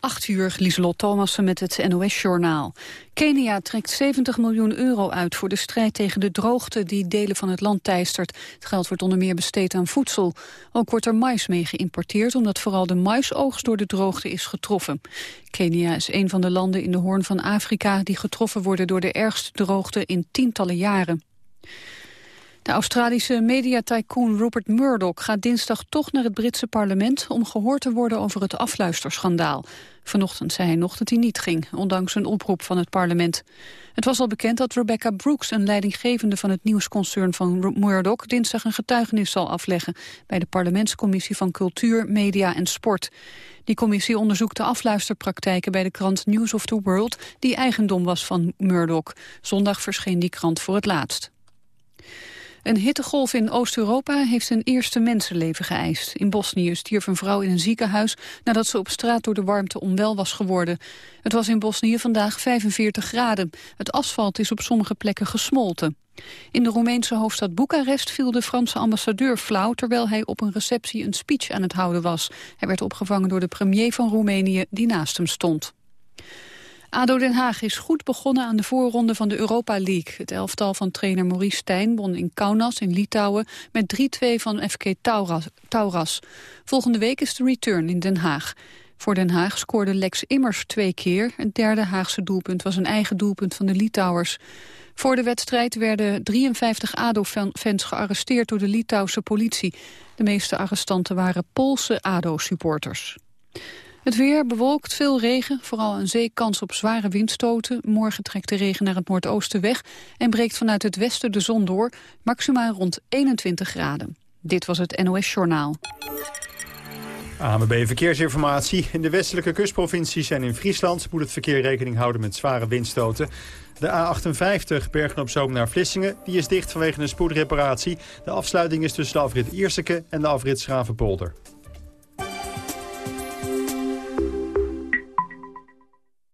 8 uur, Lieselot Thomassen met het NOS-journaal. Kenia trekt 70 miljoen euro uit voor de strijd tegen de droogte die delen van het land teistert. Het geld wordt onder meer besteed aan voedsel. Ook wordt er mais mee geïmporteerd omdat vooral de maisoogst door de droogte is getroffen. Kenia is een van de landen in de Hoorn van Afrika die getroffen worden door de ergste droogte in tientallen jaren. De Australische mediatycoon Rupert Murdoch gaat dinsdag toch naar het Britse parlement om gehoord te worden over het afluisterschandaal. Vanochtend zei hij nog dat hij niet ging, ondanks een oproep van het parlement. Het was al bekend dat Rebecca Brooks, een leidinggevende van het nieuwsconcern van Murdoch, dinsdag een getuigenis zal afleggen bij de parlementscommissie van Cultuur, Media en Sport. Die commissie onderzoekt de afluisterpraktijken bij de krant News of the World, die eigendom was van Murdoch. Zondag verscheen die krant voor het laatst. Een hittegolf in Oost-Europa heeft een eerste mensenleven geëist. In Bosnië stierf een vrouw in een ziekenhuis nadat ze op straat door de warmte onwel was geworden. Het was in Bosnië vandaag 45 graden. Het asfalt is op sommige plekken gesmolten. In de Roemeense hoofdstad Boekarest viel de Franse ambassadeur flauw... terwijl hij op een receptie een speech aan het houden was. Hij werd opgevangen door de premier van Roemenië die naast hem stond. ADO Den Haag is goed begonnen aan de voorronde van de Europa League. Het elftal van trainer Maurice Stijn won in Kaunas in Litouwen met 3-2 van FK Tauras. Volgende week is de return in Den Haag. Voor Den Haag scoorde Lex Immers twee keer. Het derde Haagse doelpunt was een eigen doelpunt van de Litouwers. Voor de wedstrijd werden 53 ADO-fans gearresteerd door de Litouwse politie. De meeste arrestanten waren Poolse ADO-supporters. Het weer bewolkt, veel regen, vooral een zeekans op zware windstoten. Morgen trekt de regen naar het noordoosten weg en breekt vanuit het westen de zon door, maximaal rond 21 graden. Dit was het NOS Journaal. AMB Verkeersinformatie. In de westelijke kustprovincies en in Friesland moet het verkeer rekening houden met zware windstoten. De A58 Bergen op Zoom naar Vlissingen die is dicht vanwege een spoedreparatie. De afsluiting is tussen de afrit Ierseke en de afrit Schravenpolder.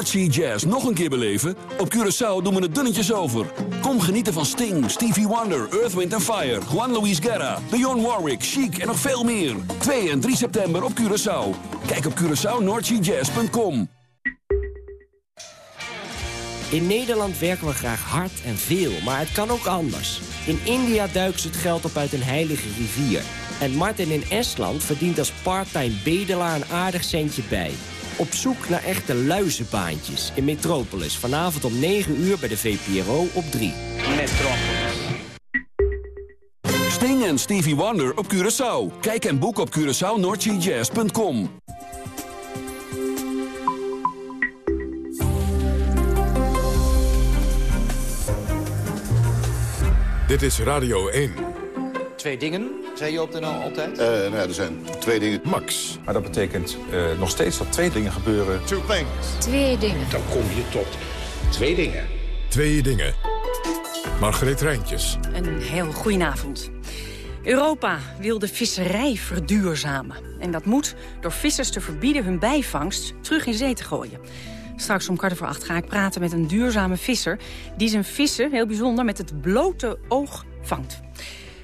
Noordsea Jazz nog een keer beleven? Op Curaçao doen we het dunnetjes over. Kom genieten van Sting, Stevie Wonder, Earth, Wind Fire... Juan Luis Guerra, Dionne Warwick, Chic en nog veel meer. 2 en 3 september op Curaçao. Kijk op CuraçaoNoordseaJazz.com. In Nederland werken we graag hard en veel, maar het kan ook anders. In India duiken ze het geld op uit een heilige rivier. En Martin in Estland verdient als parttime bedelaar een aardig centje bij... Op zoek naar echte luizenbaantjes in Metropolis. Vanavond om 9 uur bij de VPRO op 3. Metropolis. Sting en Stevie Wonder op Curaçao. Kijk en boek op CuraçaoNordGJazz.com. Dit is Radio 1. Twee dingen, zei je op de NL altijd? Uh, nou ja, er zijn twee dingen. Max. Maar dat betekent uh, nog steeds dat twee dingen gebeuren. Two things. Twee dingen. Dan kom je tot twee dingen. Twee dingen. Margreet Rijntjes. Een heel goedenavond. Europa wil de visserij verduurzamen. En dat moet door vissers te verbieden hun bijvangst terug in zee te gooien. Straks om kwart over acht ga ik praten met een duurzame visser... die zijn vissen, heel bijzonder, met het blote oog vangt.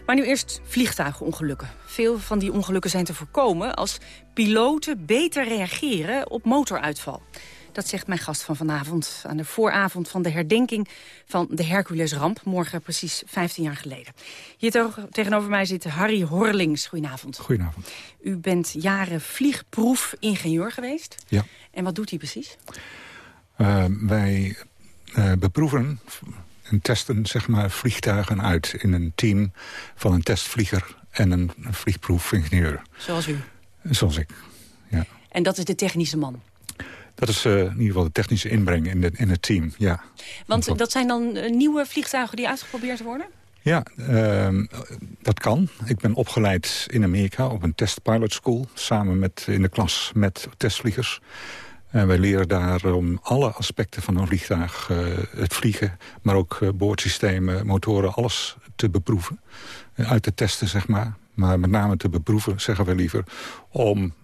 Maar nu eerst vliegtuigongelukken. Veel van die ongelukken zijn te voorkomen als piloten beter reageren op motoruitval. Dat zegt mijn gast van vanavond aan de vooravond van de herdenking van de Hercules-ramp. Morgen precies 15 jaar geleden. Hier tegenover mij zit Harry Horlings. Goedenavond. Goedenavond. U bent jaren vliegproefingenieur geweest. Ja. En wat doet hij precies? Uh, wij uh, beproeven en testen zeg maar, vliegtuigen uit in een team van een testvlieger en een, vliegproefingenieur. Zoals u? Zoals ik, ja. En dat is de technische man? Dat is uh, in ieder geval de technische inbreng in, de, in het team, ja. Want dat zijn dan uh, nieuwe vliegtuigen die uitgeprobeerd worden? Ja, uh, dat kan. Ik ben opgeleid in Amerika op een test pilot school... samen met, in de klas met testvliegers. En wij leren daarom alle aspecten van een vliegtuig, uh, het vliegen... maar ook uh, boordsystemen, motoren, alles te beproeven. Uh, uit te testen, zeg maar. Maar met name te beproeven, zeggen we liever... om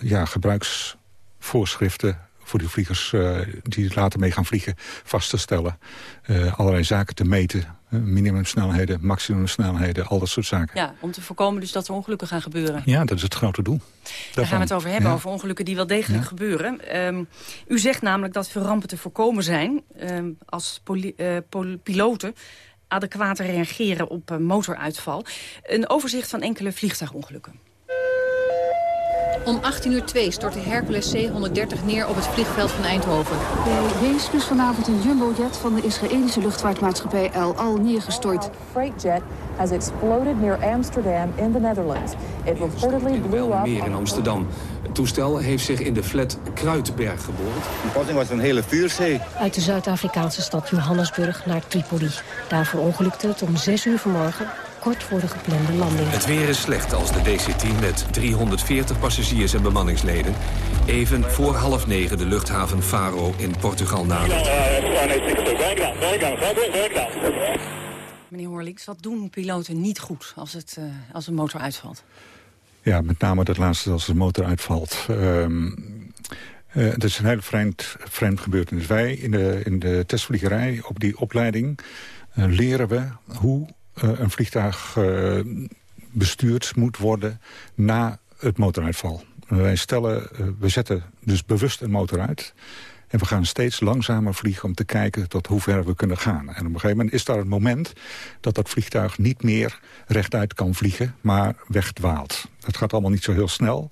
ja, gebruiksvoorschriften voor die vliegers uh, die later mee gaan vliegen vast te stellen. Uh, allerlei zaken te meten. Uh, minimumsnelheden, maximumsnelheden, al dat soort zaken. Ja, om te voorkomen dus dat er ongelukken gaan gebeuren. Ja, dat is het grote doel. Daarvan. Daar gaan we het over hebben, ja. over ongelukken die wel degelijk ja. gebeuren. Um, u zegt namelijk dat veel rampen te voorkomen zijn um, als piloten adequater reageren op motoruitval. Een overzicht van enkele vliegtuigongelukken. Om 18.02 uur stortte Hercules C-130 neer op het vliegveld van Eindhoven. Bij Weesp is vanavond een jumbojet van de Israëlische luchtvaartmaatschappij El Al neergestort. Freight jet has exploded near Amsterdam in the Netherlands. It reportedly blew up meer in Amsterdam. Het toestel heeft zich in de flat Kruidberg geboord. De potting was een hele vuurzee. Uit de Zuid-Afrikaanse stad Johannesburg naar Tripoli. Daar verongelukte het om 6 uur vanmorgen kort voor de geplande landing. Het weer is slecht als de DC-10 met 340 passagiers en bemanningsleden... even voor half negen de luchthaven Faro in Portugal nadert. Meneer Horlinks, wat doen piloten niet goed als, het, uh, als een motor uitvalt? Ja, met name dat laatste als de motor uitvalt. Um, uh, het is een heel vreemd, vreemd gebeurtenis. Wij in de, in de testvliegerij op die opleiding uh, leren we hoe een vliegtuig uh, bestuurd moet worden na het motoruitval. wij stellen, uh, we zetten dus bewust een motor uit. En we gaan steeds langzamer vliegen om te kijken tot hoe ver we kunnen gaan. En op een gegeven moment is daar een moment dat dat vliegtuig niet meer rechtuit kan vliegen, maar wegdwaalt. Dat gaat allemaal niet zo heel snel,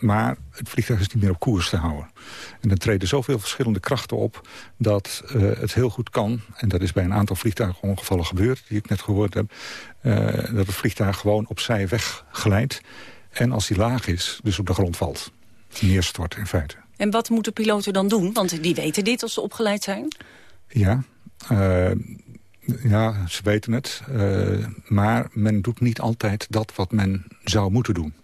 maar het vliegtuig is niet meer op koers te houden. En er treden zoveel verschillende krachten op dat uh, het heel goed kan... en dat is bij een aantal vliegtuigongevallen gebeurd, die ik net gehoord heb... Uh, dat het vliegtuig gewoon opzij wegglijdt en als die laag is, dus op de grond valt. Neerstort in feite. En wat moeten piloten dan doen? Want die weten dit als ze opgeleid zijn. Ja, uh, ja ze weten het. maar men doet niet altijd dat wat men zou moeten doen.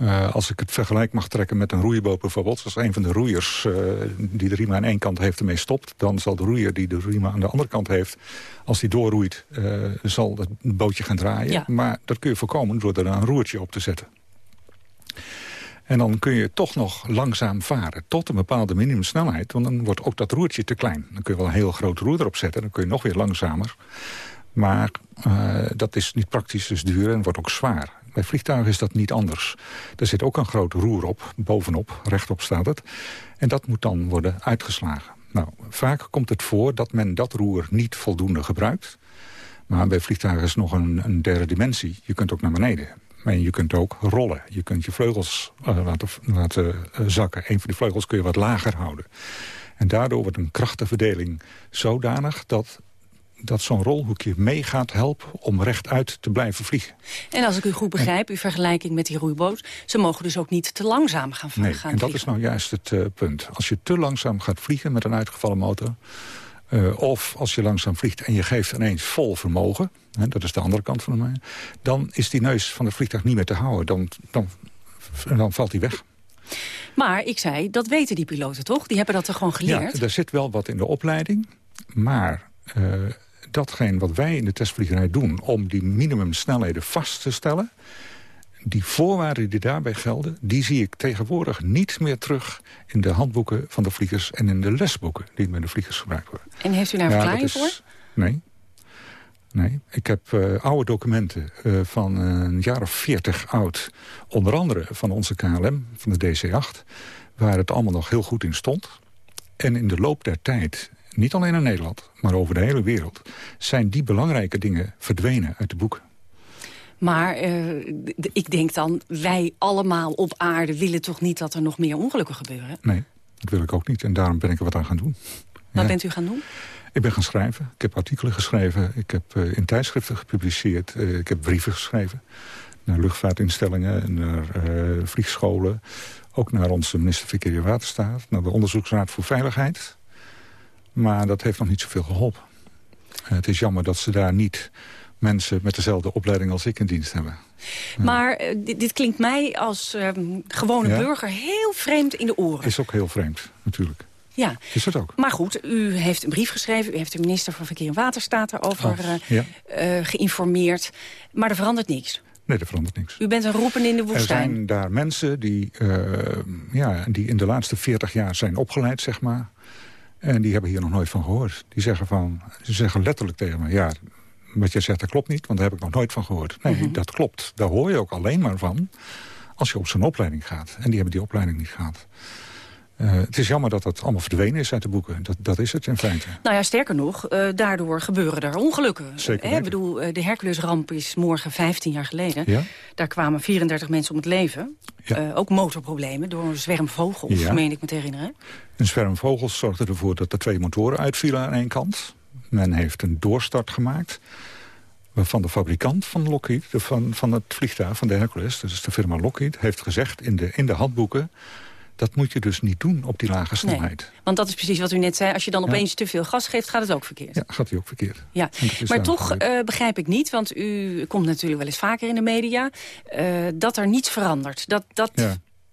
Uh, als ik het vergelijk mag trekken met een roeiboot bijvoorbeeld... als een van de roeiers uh, die de riem aan één kant heeft ermee stopt... dan zal de roeier die de riem aan de andere kant heeft... als die doorroeit, uh, zal het bootje gaan draaien. Ja. Maar dat kun je voorkomen door er een roertje op te zetten. En dan kun je toch nog langzaam varen tot een bepaalde minimumsnelheid. Want dan wordt ook dat roertje te klein. Dan kun je wel een heel groot roer erop zetten. Dan kun je nog weer langzamer. Maar dat is niet praktisch, dus duur en wordt ook zwaar. Bij vliegtuigen is dat niet anders. Er zit ook een groot roer op, bovenop, rechtop staat het. En dat moet dan worden uitgeslagen. Nou, vaak komt het voor dat men dat roer niet voldoende gebruikt. Maar bij vliegtuigen is nog een, een derde dimensie. Je kunt ook naar beneden. Maar je kunt ook rollen. Je kunt je vleugels uh, laten, laten uh, zakken. Een van die vleugels kun je wat lager houden. En daardoor wordt een krachtenverdeling zodanig... dat dat zo'n rolhoekje mee gaat helpen om rechtuit te blijven vliegen. En als ik u goed begrijp, uw vergelijking met die roeiboot... ze mogen dus ook niet te langzaam gaan, nee, gaan en dat is nou juist het uh, punt. Als je te langzaam gaat vliegen met een uitgevallen motor... Uh, of als je langzaam vliegt en je geeft ineens vol vermogen... Hè, dat is de andere kant van de mijn... dan is die neus van het vliegtuig niet meer te houden. Dan, dan, dan valt hij weg. Maar ik zei, dat weten die piloten toch? Die hebben dat er gewoon geleerd? Ja, er zit wel wat in de opleiding. Maar uh, datgene wat wij in de testvliegerij doen... om die minimumsnelheden vast te stellen... die voorwaarden die daarbij gelden... die zie ik tegenwoordig niet meer terug in de handboeken van de vliegers... en in de lesboeken die met de vliegers gebruikt worden. En heeft u daar een ja, verklaring is, voor? Nee. Nee, ik heb uh, oude documenten uh, van een jaar of veertig oud. Onder andere van onze KLM, van de DC-8... waar het allemaal nog heel goed in stond. En in de loop der tijd niet alleen in Nederland, maar over de hele wereld... zijn die belangrijke dingen verdwenen uit de boeken. Maar uh, ik denk dan, wij allemaal op aarde willen toch niet dat er nog meer ongelukken gebeuren? Nee, dat wil ik ook niet. En daarom ben ik er wat aan gaan doen. Wat ja. bent u gaan doen? Ik ben gaan schrijven. Ik heb artikelen geschreven. Ik heb uh, in tijdschriften gepubliceerd. Uh, ik heb brieven geschreven. Naar luchtvaartinstellingen, naar vliegscholen. Ook naar onze minister Verkeer en Waterstaat. Naar de Onderzoeksraad voor Veiligheid. Maar dat heeft nog niet zoveel geholpen. het is jammer dat ze daar niet mensen met dezelfde opleiding als ik in dienst hebben. Maar eh, dit, dit, klinkt mij als ehm, gewone burger heel vreemd in de oren. Is ook heel vreemd, natuurlijk. Ja. Is het ook. Maar goed, u heeft een brief geschreven. U heeft de minister van Verkeer en Waterstaat erover uh, geïnformeerd. Maar er verandert niks. Nee, er verandert niks. U bent een roepen in de woestijn. Er zijn daar mensen die, ja, die in de laatste 40 jaar zijn opgeleid, zeg maar. En die hebben hier nog nooit van gehoord. Die zeggen, van, ze zeggen letterlijk tegen me... ja, wat je zegt, dat klopt niet, want daar heb ik nog nooit van gehoord. Nee, mhm. dat klopt. Daar hoor je ook alleen maar van als je op zo'n opleiding gaat. En die hebben die opleiding niet gehad. Uh, het is jammer dat dat allemaal verdwenen is uit de boeken. Dat, dat is het in feite. Nou ja, sterker nog, uh, daardoor gebeuren er ongelukken. Zeker Ik bedoel, uh, de Herculesramp is morgen 15 jaar geleden. Ja? Daar kwamen 34 mensen om het leven. Ja. ook motorproblemen door een zwerm vogels, ja. meen ik me te herinneren. Een zwerm vogels zorgde ervoor dat er twee motoren uitvielen aan één kant. Men heeft een doorstart gemaakt van de fabrikant van Lockheed, van, van het vliegtuig, van de Hercules... is de firma Lockheed, heeft gezegd in de, in de handboeken... dat moet je dus niet doen op die lage snelheid. Nee, want dat is precies wat u net zei. Als je dan opeens te veel gas geeft, gaat het ook verkeerd. Ja, gaat hij ook verkeerd. Ja. Maar toch uh, begrijp ik niet, want u komt natuurlijk wel eens vaker in de media... Uh, dat er niets verandert. Dat, dat,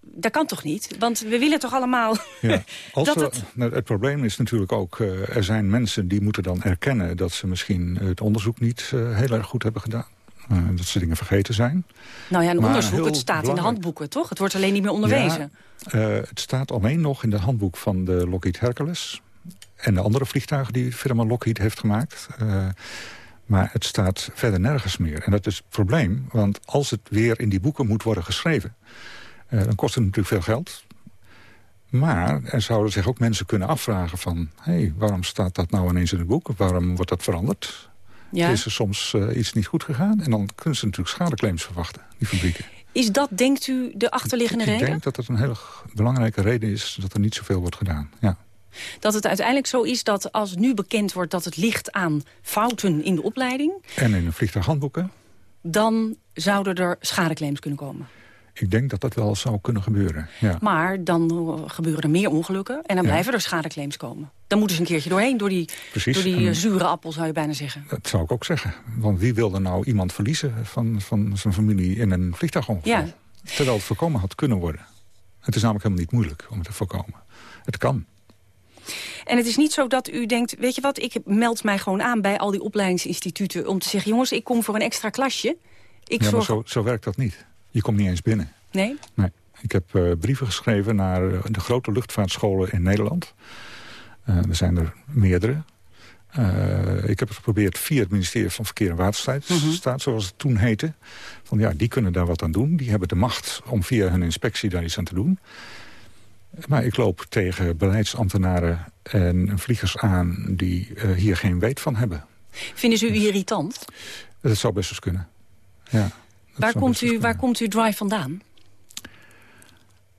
dat kan toch niet? Want we willen toch allemaal... Ja. dat het... Nou, het probleem is natuurlijk ook... Uh, er zijn mensen die moeten dan erkennen... dat ze misschien het onderzoek niet heel erg goed hebben gedaan. Uh, dat ze dingen vergeten zijn. Nou ja, een maar onderzoek, het staat in de handboeken, toch? Het wordt alleen niet meer onderwezen. Ja, het staat alleen nog in het handboek van de Lockheed Hercules... en de andere vliegtuigen die de firma Lockheed heeft gemaakt... maar het staat verder nergens meer. En dat is het probleem, want als het weer in die boeken moet worden geschreven... Dan kost het natuurlijk veel geld. Maar er zouden zich ook mensen kunnen afvragen van... hé, hey, waarom staat dat nou ineens in het boek? Waarom wordt dat veranderd? Ja. Is er soms uh, iets niet goed gegaan? En dan kunnen ze natuurlijk schadeclaims verwachten, die fabrieken. Is dat, denkt u, de achterliggende ik, reden? Ik denk dat het een hele belangrijke reden is dat er niet zoveel wordt gedaan. Ja. Dat het uiteindelijk zo is dat als nu bekend wordt dat het ligt aan fouten in de opleiding... En in de vliegtuighandboeken? Dan zouden er schadeclaims kunnen komen. Ik denk dat dat wel zou kunnen gebeuren, ja. Maar dan gebeuren er meer ongelukken en dan blijven er schadeclaims komen. Dan moeten ze een keertje doorheen, door die, door die eh, zure appel zou je bijna zeggen. Dat zou ik ook zeggen. Want wie wilde nou iemand verliezen van, van zijn familie in een vliegtuigongeval? Ja. Terwijl het voorkomen had kunnen worden. Het is namelijk helemaal niet moeilijk om het te voorkomen. Het kan. En het is niet zo dat u denkt, weet je wat, ik meld mij gewoon aan bij al die opleidingsinstituten... om te zeggen, jongens, ik kom voor een extra klasje. Ik ja, maar zo, zo werkt dat niet. Je komt niet eens binnen. Nee? Nee. Ik heb uh, brieven geschreven naar uh, de grote luchtvaartscholen in Nederland. Uh, er zijn er meerdere. ik heb het geprobeerd via het ministerie van Verkeer en Waterstaat, mm -hmm. zoals het toen heette. Van ja, die kunnen daar wat aan doen. Die hebben de macht om via hun inspectie daar iets aan te doen. Maar ik loop tegen beleidsambtenaren en vliegers aan die hier geen weet van hebben. Vinden ze u irritant? Dat zou best eens kunnen, ja. Waar komt, u, waar komt uw drive vandaan?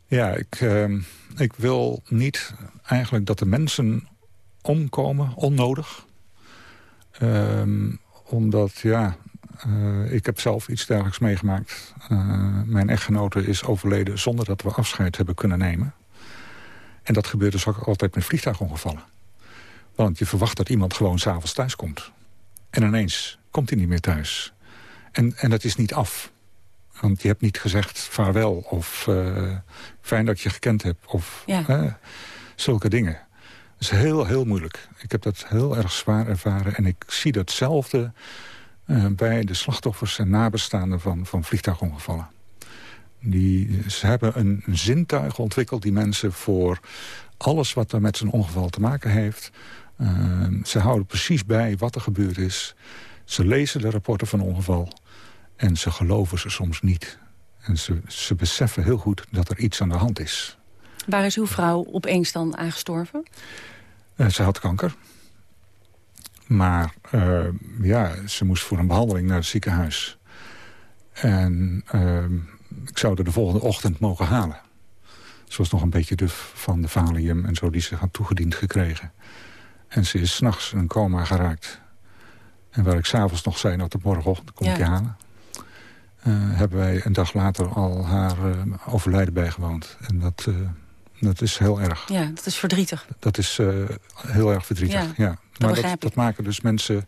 Ja, ik, uh, ik wil niet eigenlijk dat de mensen omkomen, onnodig. Uh, omdat, ja, uh, ik heb zelf iets dergelijks meegemaakt. Uh, mijn echtgenote is overleden zonder dat we afscheid hebben kunnen nemen. En dat gebeurt dus ook altijd met vliegtuigongevallen. Want je verwacht dat iemand gewoon s'avonds thuis komt. En ineens komt hij niet meer thuis. En, en dat is niet af. Want je hebt niet gezegd vaarwel of uh, fijn dat je gekend heb. Of ja. zulke dingen. Dat is heel, heel moeilijk. Ik heb dat heel erg zwaar ervaren. En ik zie datzelfde uh, bij de slachtoffers en nabestaanden van, van vliegtuigongevallen. Die, ze hebben een, zintuig ontwikkeld, die mensen, voor alles wat er met zijn ongeval te maken heeft. Uh, ze houden precies bij wat er gebeurd is. Ze lezen de rapporten van ongeval. En ze geloven ze soms niet. En ze, ze beseffen heel goed dat er iets aan de hand is. Waar is uw vrouw opeens dan aangestorven? Uh, ze had kanker. Maar uh, ja, ze moest voor een behandeling naar het ziekenhuis. En uh, ik zou er de volgende ochtend mogen halen. Ze was nog een beetje duf van de valium en zo die ze had toegediend gekregen. En ze is s'nachts in een coma geraakt. En waar ik s'avonds nog zei, nou, tot morgenochtend kom ik je halen. Uh, hebben wij een dag later al haar uh, overlijden bijgewoond. En dat, uh, dat is heel erg. Ja, dat is verdrietig. Dat is heel erg verdrietig, ja. maar dat, dat, maken dus mensen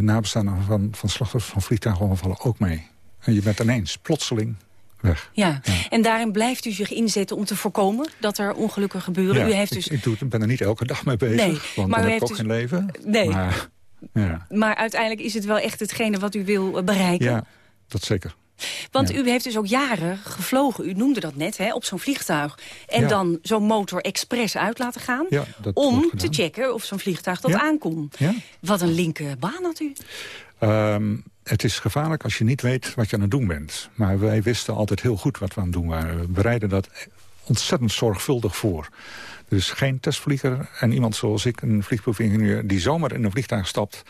nabestaanden van, van slachtoffers van vliegtuigongevallen ook mee. En je bent ineens plotseling weg. Ja. en daarin blijft u zich inzetten om te voorkomen dat er ongelukken gebeuren. u heeft dus... ik, ik, doe, ben er niet elke dag mee bezig, nee, want maar dan heb ik ook dus... geen leven. Nee. Maar, ja. maar uiteindelijk is het wel echt hetgene wat u wil bereiken. Ja, dat zeker. Want u heeft dus ook jaren gevlogen, u noemde dat net, hè, op zo'n vliegtuig. En dan zo'n motor expres uit laten gaan... om te checken of zo'n vliegtuig dat aankomt. Wat een linker baan had u. Um, het is gevaarlijk als je niet weet wat je aan het doen bent. Maar wij wisten altijd heel goed wat we aan het doen waren. We bereiden dat ontzettend zorgvuldig voor. Dus geen testvlieger en iemand zoals ik, een vliegproefingenieur... die zomaar in een vliegtuig stapt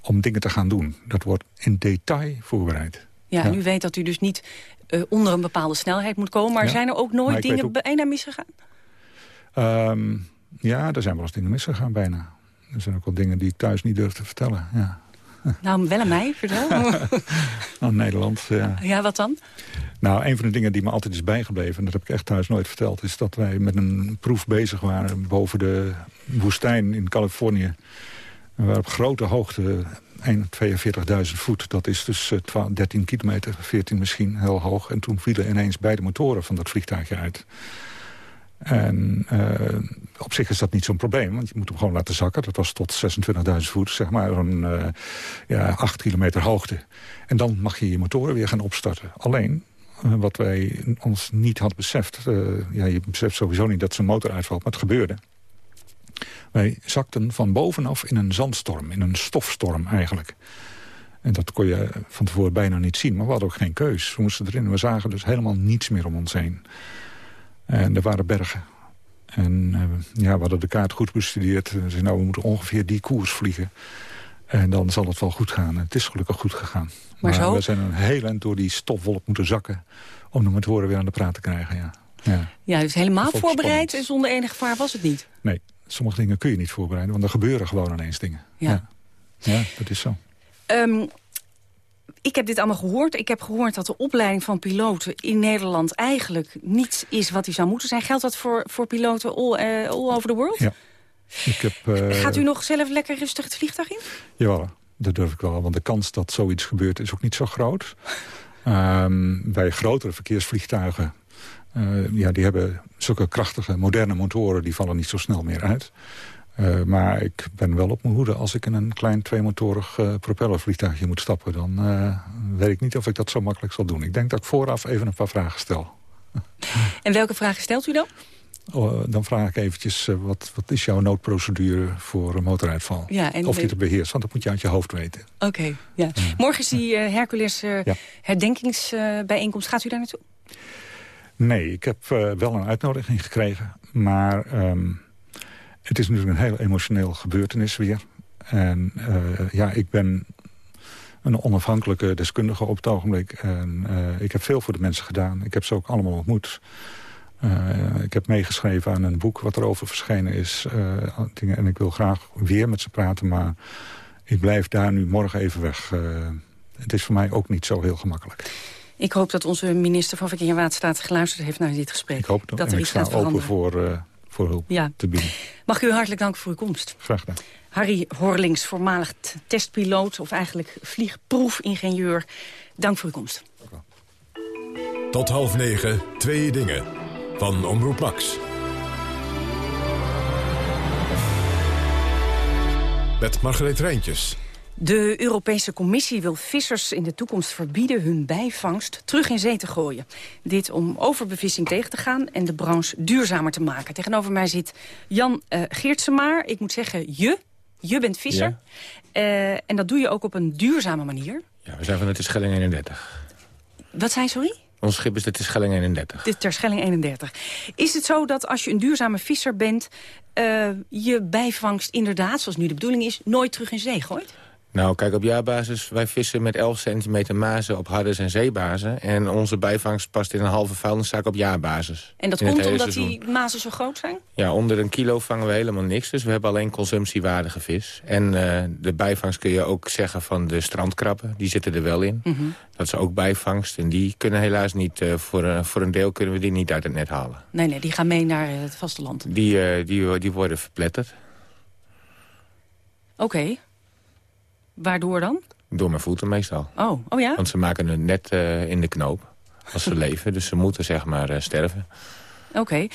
om dingen te gaan doen. Dat wordt in detail voorbereid. Ja, en u weet dat u dus niet uh, onder een bepaalde snelheid moet komen. Maar zijn er ook nooit dingen ook... bijna misgegaan? Um, ja, er zijn wel eens dingen misgegaan bijna. Er zijn ook wel dingen die ik thuis niet durf te vertellen, ja. Nou, wel aan mij, vertel. Aan Nederland, ja. Ja, wat dan? Nou, een van de dingen die me altijd is bijgebleven... en dat heb ik echt thuis nooit verteld... is dat wij met een proef bezig waren boven de woestijn in Californië. We waren op grote hoogte 42.000 voet. Dat is dus 13 eh, kilometer, 14 misschien, heel hoog. En toen vielen ineens beide motoren van dat vliegtuigje uit. En uh, op zich is dat niet zo'n probleem, want je moet hem gewoon laten zakken. Dat was tot 26.000 voet, zeg maar, een uh, ja, 8 kilometer hoogte. En dan mag je je motoren weer gaan opstarten. Alleen, wat wij ons niet hadden beseft... ja, je beseft sowieso niet dat zo'n motor uitvalt, maar het gebeurde. Wij zakten van bovenaf in een zandstorm, in een stofstorm eigenlijk. En dat kon je van tevoren bijna niet zien, maar we hadden ook geen keus. We moesten erin we zagen dus helemaal niets meer om ons heen. En er waren bergen. En uh, ja, we hadden de kaart goed bestudeerd. We zeiden, nou, we moeten ongeveer die koers vliegen. En dan zal het wel goed gaan. het is gelukkig goed gegaan. Maar, maar we zijn een heel eind door die stofwolk moeten zakken... om de motoren weer aan de praat te krijgen, ja. Ja, ja dus helemaal voorbereid en zonder enig gevaar was het niet? Nee, sommige dingen kun je niet voorbereiden, want er gebeuren gewoon ineens dingen. Ja, ja. ja dat is zo. Um, ik heb dit allemaal gehoord. Ik heb gehoord dat de opleiding van piloten in Nederland eigenlijk niet is wat die zou moeten zijn. Geldt dat voor, voor piloten all, uh, all over the world? Ja. Ik heb, uh... Gaat u nog zelf lekker rustig het vliegtuig in? Ja, dat durf ik wel. Want de kans dat zoiets gebeurt is ook niet zo groot. Um, bij grotere verkeersvliegtuigen... Uh, ja, die hebben zulke krachtige, moderne motoren... die vallen niet zo snel meer uit. Uh, maar ik ben wel op mijn hoede als ik in een klein tweemotorig uh, propellervliegtuigje moet stappen. Dan uh, weet ik niet of ik dat zo makkelijk zal doen. Ik denk dat ik vooraf even een paar vragen stel. En welke vragen stelt u dan? Oh, dan vraag ik eventjes, wat, wat is jouw noodprocedure voor een motoruitval? Ja, en of je het beheerst, want dat moet je uit je hoofd weten. Oké, ja. Morgen is die Hercules herdenkingsbijeenkomst. Gaat u daar naartoe? Nee, ik heb wel een uitnodiging gekregen. Maar... Um, het is natuurlijk een heel emotioneel gebeurtenis weer. En uh, ja, ik ben een onafhankelijke deskundige op het ogenblik. En uh, ik heb veel voor de mensen gedaan. Ik heb ze ook allemaal ontmoet. Ik heb meegeschreven aan een boek wat erover verschenen is. dingen, en ik wil graag weer met ze praten, maar ik blijf daar nu morgen even weg. het is voor mij ook niet zo heel gemakkelijk. Ik hoop dat onze minister van Verkeer en Waterstaat geluisterd heeft naar dit gesprek. Ik hoop het dat er iets gaat veranderen. voor voor hulp ja. te bieden. Mag u hartelijk dank voor uw komst. Graag gedaan. Harry Horlings, voormalig testpiloot of eigenlijk vliegproefingenieur. Dank voor uw komst. Tot half negen, twee dingen. Van Omroep Max. Met Margreet Rijntjes. De Europese Commissie wil vissers in de toekomst verbieden hun bijvangst terug in zee te gooien. Dit om overbevissing tegen te gaan en de branche duurzamer te maken. Tegenover mij zit Jan uh, Geertsemaar. Ik moet zeggen, je, je bent visser. Uh, en dat doe je ook op een duurzame manier. Ja, we zijn van de Schelling 31. Wat zijn, sorry? Ons schip is de Terschelling 31. De Terschelling 31. Is het zo dat als je een duurzame visser bent... Uh, je bijvangst inderdaad, zoals nu de bedoeling is... nooit terug in zee gooit? Nou, kijk, op jaarbasis, wij vissen met 11 centimeter mazen op hardes en zeebazen. En onze bijvangst past in een halve vuilniszak op jaarbasis. En dat komt omdat die mazen zo groot zijn? Ja, onder een kilo vangen we helemaal niks. Dus we hebben alleen consumptiewaardige vis. En uh, de bijvangst kun je ook zeggen van de strandkrabben. Die zitten er wel in. Mm -hmm. Dat is ook bijvangst. En die kunnen helaas niet, uh, voor, uh, voor een deel kunnen we die niet uit het net halen. Nee, nee, die gaan mee naar het vasteland. Die, die, die worden verpletterd. Oké. Waardoor dan? Door mijn voeten meestal. Oh, oh ja? Want ze maken het net uh, in de knoop als ze leven. Dus ze moeten zeg maar uh, sterven. Oké. Okay.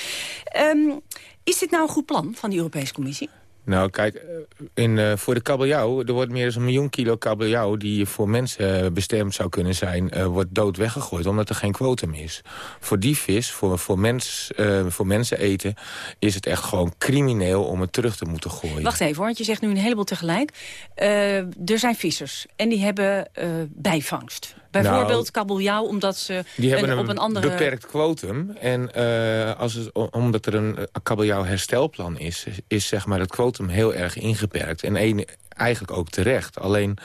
Um, is dit nou een goed plan van de Europese Commissie? Nou, kijk, eh, in, uh, voor de kabeljauw, er wordt meer dan een miljoen kilo kabeljauw... die voor mensen uh, bestemd zou kunnen zijn, wordt dood weggegooid... omdat er geen kwotum is. Voor die vis, voor, voor, mens, voor mensen eten... is het echt gewoon crimineel om het terug te moeten gooien. Wacht even, want je zegt nu een heleboel tegelijk. er zijn vissers en die hebben bijvangst. Bijvoorbeeld nou, kabeljauw, omdat ze die hebben een, op een andere... beperkt kwotum. En uh, als het, omdat er een kabeljauw herstelplan is... is zeg maar het kwotum heel erg ingeperkt. En een, eigenlijk ook terecht. Alleen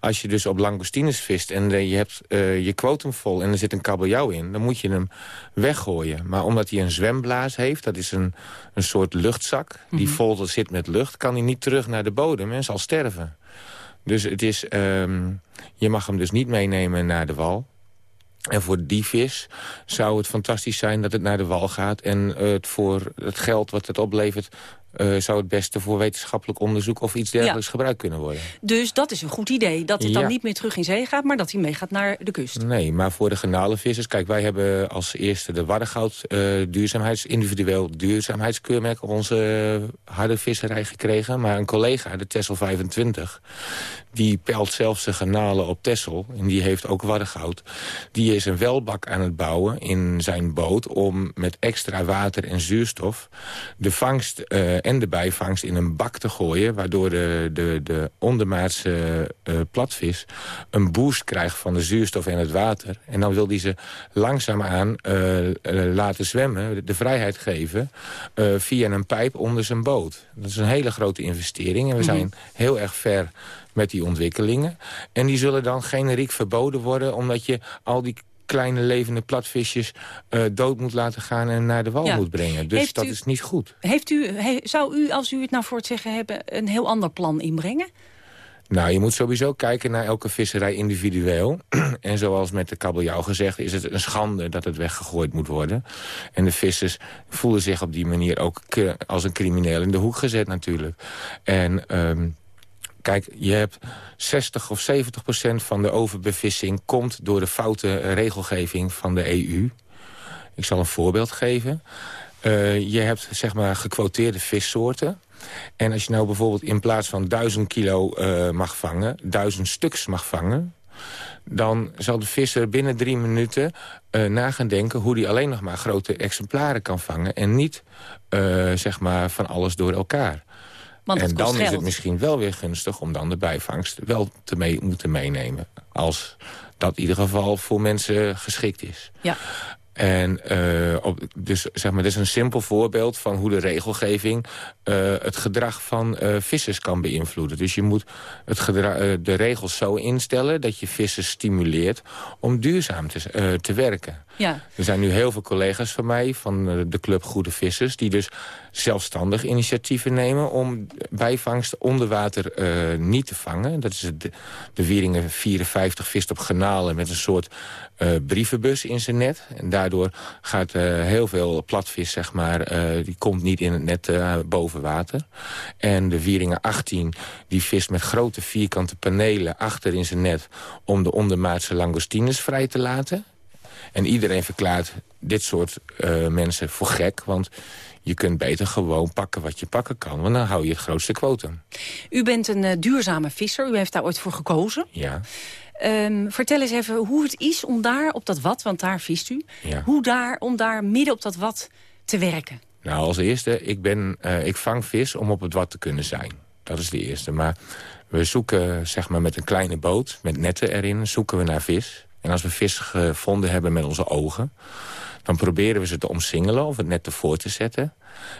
als je dus op langoustines vist en uh, je hebt uh, je kwotum vol... en er zit een kabeljauw in, dan moet je hem weggooien. Maar omdat hij een zwemblaas heeft, dat is een, een soort luchtzak... die mm -hmm. vol zit met lucht, kan hij niet terug naar de bodem en zal sterven. Dus het is, um, je mag hem dus niet meenemen naar de wal. En voor die vis zou het fantastisch zijn dat het naar de wal gaat... en het voor het geld wat het oplevert uh, zou het beste voor wetenschappelijk onderzoek of iets dergelijks ja. gebruikt kunnen worden. Dus dat is een goed idee, dat het dan niet meer terug in zee gaat, maar dat hij meegaat naar de kust. Nee, maar voor de garnalenvissers, kijk wij hebben als eerste de Waddengoud uh, duurzaamheids, individueel duurzaamheidskeurmerk op onze uh, harde visserij gekregen. Maar een collega, de Tessel 25, die pelt zelfs de garnalen op Tessel en die heeft ook Waddengoud. Die is een welbak aan het bouwen in zijn boot om met extra water en zuurstof de vangst en de bijvangst in een bak te gooien... waardoor de, de, de ondermaatse uh, platvis een boost krijgt van de zuurstof en het water. En dan wil hij ze langzaamaan uh, laten zwemmen, de vrijheid geven... via een pijp onder zijn boot. Dat is een hele grote investering en we zijn mm -hmm. heel erg ver met die ontwikkelingen. En die zullen dan generiek verboden worden... omdat je al die kleine levende platvisjes uh, dood moet laten gaan en naar de wal ja. moet brengen. Dus heeft dat u, is niet goed. Heeft u, he, zou u, als u het nou voor het zeggen hebben, een heel ander plan inbrengen? Nou, je moet sowieso kijken naar elke visserij individueel. en zoals met de kabeljauw gezegd, is het een schande dat het weggegooid moet worden. En de vissers voelen zich op die manier ook als een crimineel in de hoek gezet natuurlijk. En... Um, Kijk, je hebt 60 of 70 procent van de overbevissing... komt door de foute regelgeving van de EU. Ik zal een voorbeeld geven. Uh, je hebt zeg maar gekwoteerde vissoorten. En als je nou bijvoorbeeld in plaats van 1000 kilo uh, mag vangen... 1000 stuks mag vangen... dan zal de visser binnen drie minuten uh, na gaan denken... hoe hij alleen nog maar grote exemplaren kan vangen... en niet zeg maar van alles door elkaar. Want en dan geld. is het misschien wel weer gunstig om dan de bijvangst wel te mee, moeten meenemen. Als dat in ieder geval voor mensen geschikt is. Ja. En uh, op, dus zeg maar, dit is een simpel voorbeeld van hoe de regelgeving uh, het gedrag van uh, vissers kan beïnvloeden. Dus je moet het de regels zo instellen dat je vissers stimuleert om duurzaam te, te werken. Ja. Er zijn nu heel veel collega's van mij, van de club Goede Vissers... die dus zelfstandig initiatieven nemen om bijvangst onder water uh, niet te vangen. Dat is de, Wieringen 54 vist op granalen met een soort uh, brievenbus in zijn net. En daardoor gaat heel veel platvis, zeg maar, die komt niet in het net boven water. En de Wieringen 18, die vist met grote vierkante panelen achter in zijn net... om de ondermaatse langoustines vrij te laten. En iedereen verklaart dit soort uh, mensen voor gek. Want je kunt beter gewoon pakken wat je pakken kan. Want dan hou je het grootste kwotum. U bent een uh, duurzame visser. U heeft daar ooit voor gekozen. Ja. Um, vertel eens even hoe het is om daar op dat wat, want daar vist u... Ja. Hoe daar, om daar midden op dat wat te werken. Nou, als eerste, ik, ben, uh, ik vang vis om op het wat te kunnen zijn. Dat is de eerste. Maar we zoeken zeg maar, met een kleine boot, met netten erin, zoeken we naar vis. En als we vis gevonden hebben met onze ogen... dan proberen we ze te omsingelen of het net ervoor te zetten.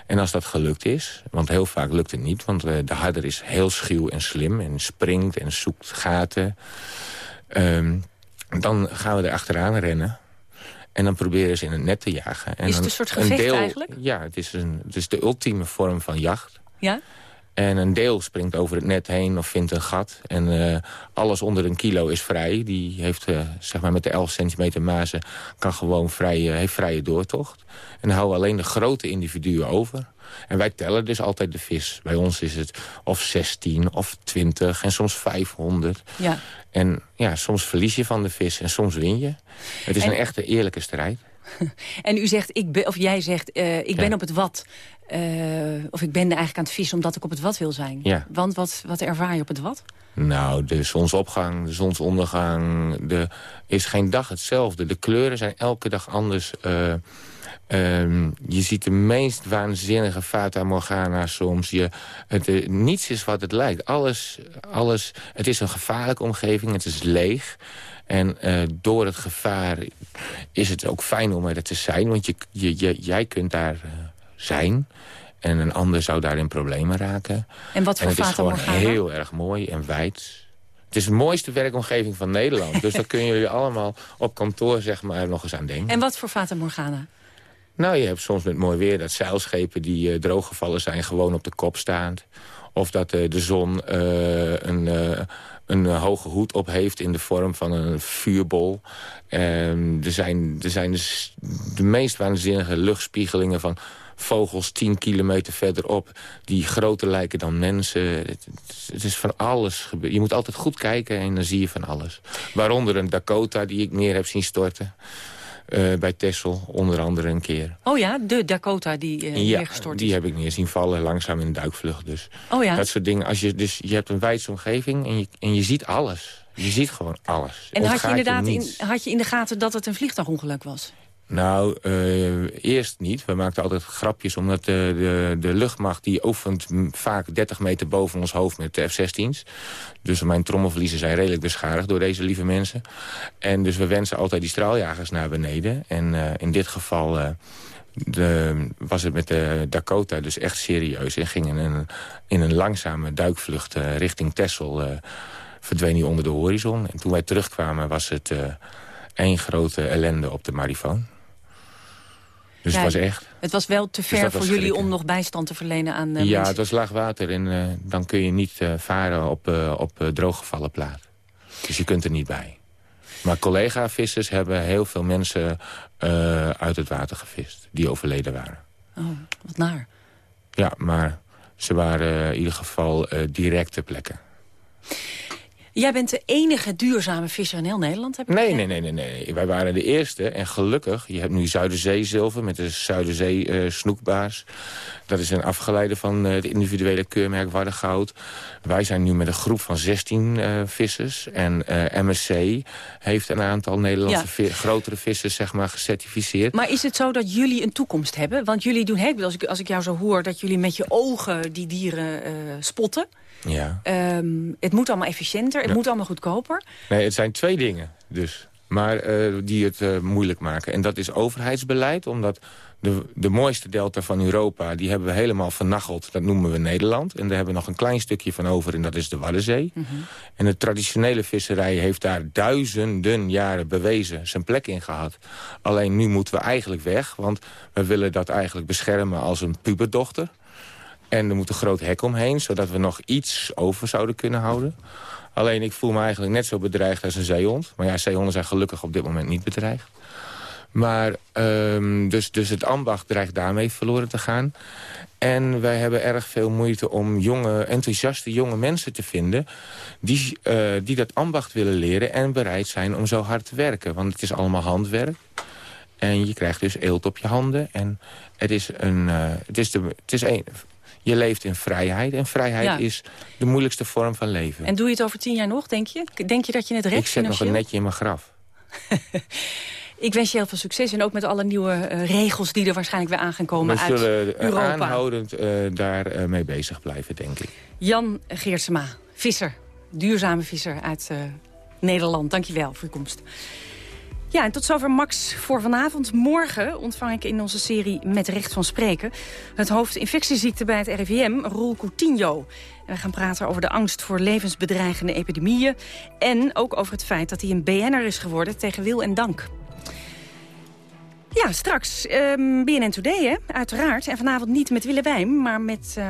En als dat gelukt is, want heel vaak lukt het niet... want de harder is heel schuw en slim en springt en zoekt gaten... Um, dan gaan we er achteraan rennen... En dan proberen ze in het net te jagen. En is het een soort gevecht een deel, eigenlijk? Ja, het is, een, het is de ultieme vorm van jacht. Ja? En een deel springt over het net heen of vindt een gat. En uh, alles onder een kilo is vrij. Die heeft uh, zeg maar met de 11 centimeter mazen kan gewoon vrije, heeft vrije doortocht. En houden alleen de grote individuen over. En wij tellen dus altijd de vis. Bij ons is het of 16 of 20 en soms 500. Ja. En ja, soms verlies je van de vis en soms win je. Het is een echte eerlijke strijd. En u zegt, ik ben, of jij zegt, uh, ik ben op het wat. Uh, of ik ben eigenlijk aan het vissen omdat ik op het wat wil zijn. Ja. Want wat, wat ervaar je op het wat? Nou, de zonsopgang, de zonsondergang. De, is geen dag hetzelfde. De kleuren zijn elke dag anders. Uh, Um, je ziet de meest waanzinnige Fata Morgana soms. Je, het, uh, niets is wat het lijkt. Alles, alles, het is een gevaarlijke omgeving, het is leeg. En uh, door het gevaar is het ook fijn om er te zijn. Want je, je, je jij kunt daar zijn. En een ander zou daar in problemen raken. En wat voor en het is gewoon heel erg mooi en wijd. Het is de mooiste werkomgeving van Nederland. dus daar kunnen jullie allemaal op kantoor zeg maar, nog eens aan denken. En wat voor Fata Morgana? Nou, je hebt soms met mooi weer dat zeilschepen die uh, drooggevallen zijn... gewoon op de kop staand. Of dat uh, de zon uh, een, een hoge hoed op heeft in de vorm van een vuurbol. Ehm, er zijn, er zijn dus de meest waanzinnige luchtspiegelingen van vogels tien kilometer verderop... die groter lijken dan mensen. Het, het is van alles gebeurd. Je moet altijd goed kijken en dan zie je van alles. Waaronder een Dakota die ik neer heb zien storten. Uh, bij Texel, onder andere een keer. Oh ja, de Dakota die uh, ja, neergestort die heb ik neer zien vallen, langzaam in een duikvlucht. Dus. Oh ja? Dat soort dingen. Als je, dus, je hebt een wijdse omgeving en je, en je ziet alles. Je ziet gewoon alles. En had je inderdaad je in, had je in de gaten dat het een vliegtuigongeluk was? Nou, uh, eerst niet. We maakten altijd grapjes, omdat de, de, de luchtmacht... die oefent vaak 30 meter boven ons hoofd met de F-16's. Dus mijn trommelverliezen zijn redelijk beschadigd door deze lieve mensen. En dus we wensen altijd die straaljagers naar beneden. En uh, in dit geval... Uh, de, was het met de Dakota dus echt serieus. En ging in een, in een langzame duikvlucht richting Texel... verdween hij onder de horizon. En toen wij terugkwamen was het één grote ellende op de marifoon. Dus ja, het was echt... Het was wel te ver dus voor jullie om nog bijstand te verlenen aan uh, Ja, mensen. het was laag water en uh, dan kun je niet uh, varen op, op drooggevallen plaat. Dus je kunt er niet bij. Maar collega-vissers hebben heel veel mensen uit het water gevist. Die overleden waren. Oh, wat naar. Ja, maar ze waren in ieder geval directe plekken. Jij bent de enige duurzame visser in heel Nederland, heb ik nee, nee, nee, nee, nee. Wij waren de eerste. En gelukkig, je hebt nu Zuiderzee-zilver met de Zuiderzee-snoekbaars. dat is een afgeleide van uh, het individuele keurmerk Waddengoud. Wij zijn nu met een groep van 16 uh, vissers. En uh, MSC heeft een aantal Nederlandse ja. vi grotere vissers zeg maar, gecertificeerd. Maar is het zo dat jullie een toekomst hebben? Want jullie doen, hè, als, ik, als ik jou zo hoor, dat jullie met je ogen die dieren spotten... Ja. Um, het moet allemaal efficiënter, het ja. moet allemaal goedkoper. Nee, het zijn twee dingen dus. Maar uh, die het uh, moeilijk maken. En dat is overheidsbeleid, omdat de, de mooiste delta van Europa... die hebben we helemaal vernacheld, dat noemen we Nederland. En daar hebben we nog een klein stukje van over en dat is de Waddenzee. Mm -hmm. En de traditionele visserij heeft daar duizenden jaren bewezen... zijn plek in gehad. Alleen nu moeten we eigenlijk weg, want we willen dat eigenlijk beschermen als een puberdochter... En er moet een groot hek omheen, zodat we nog iets over zouden kunnen houden. Alleen ik voel me eigenlijk net zo bedreigd als een zeehond. Maar ja, zeehonden zijn gelukkig op dit moment niet bedreigd. Maar um, dus, dus het ambacht dreigt daarmee verloren te gaan. En wij hebben erg veel moeite om jonge, enthousiaste jonge mensen te vinden... Die, uh, die dat ambacht willen leren en bereid zijn om zo hard te werken. Want het is allemaal handwerk. En je krijgt dus eelt op je handen. En het is een... Uh, het is de, het is een je leeft in vrijheid. En vrijheid ja. is de moeilijkste vorm van leven. En doe je het over tien jaar nog, denk je? Denk je dat je het redt Ik zet nog een netje in mijn graf. Ik wens je heel veel succes. En ook met alle nieuwe uh, regels die er waarschijnlijk weer aan gaan komen We uit zullen Europa. aanhoudend uh, daar uh, mee bezig blijven, denk ik. Jan Geertsema, visser. Duurzame visser uit Nederland. Dank je wel voor je komst. Ja, en tot zover Max voor vanavond. Morgen ontvang ik in onze serie Met Recht van Spreken... het hoofd infectieziekte bij het RIVM, Roel Coutinho. We gaan praten over de angst voor levensbedreigende epidemieën... en ook over het feit dat hij een BN'er is geworden tegen wil en dank. Ja, straks um, BNN Today, hè? uiteraard. En vanavond niet met Willem Wijn, maar met uh,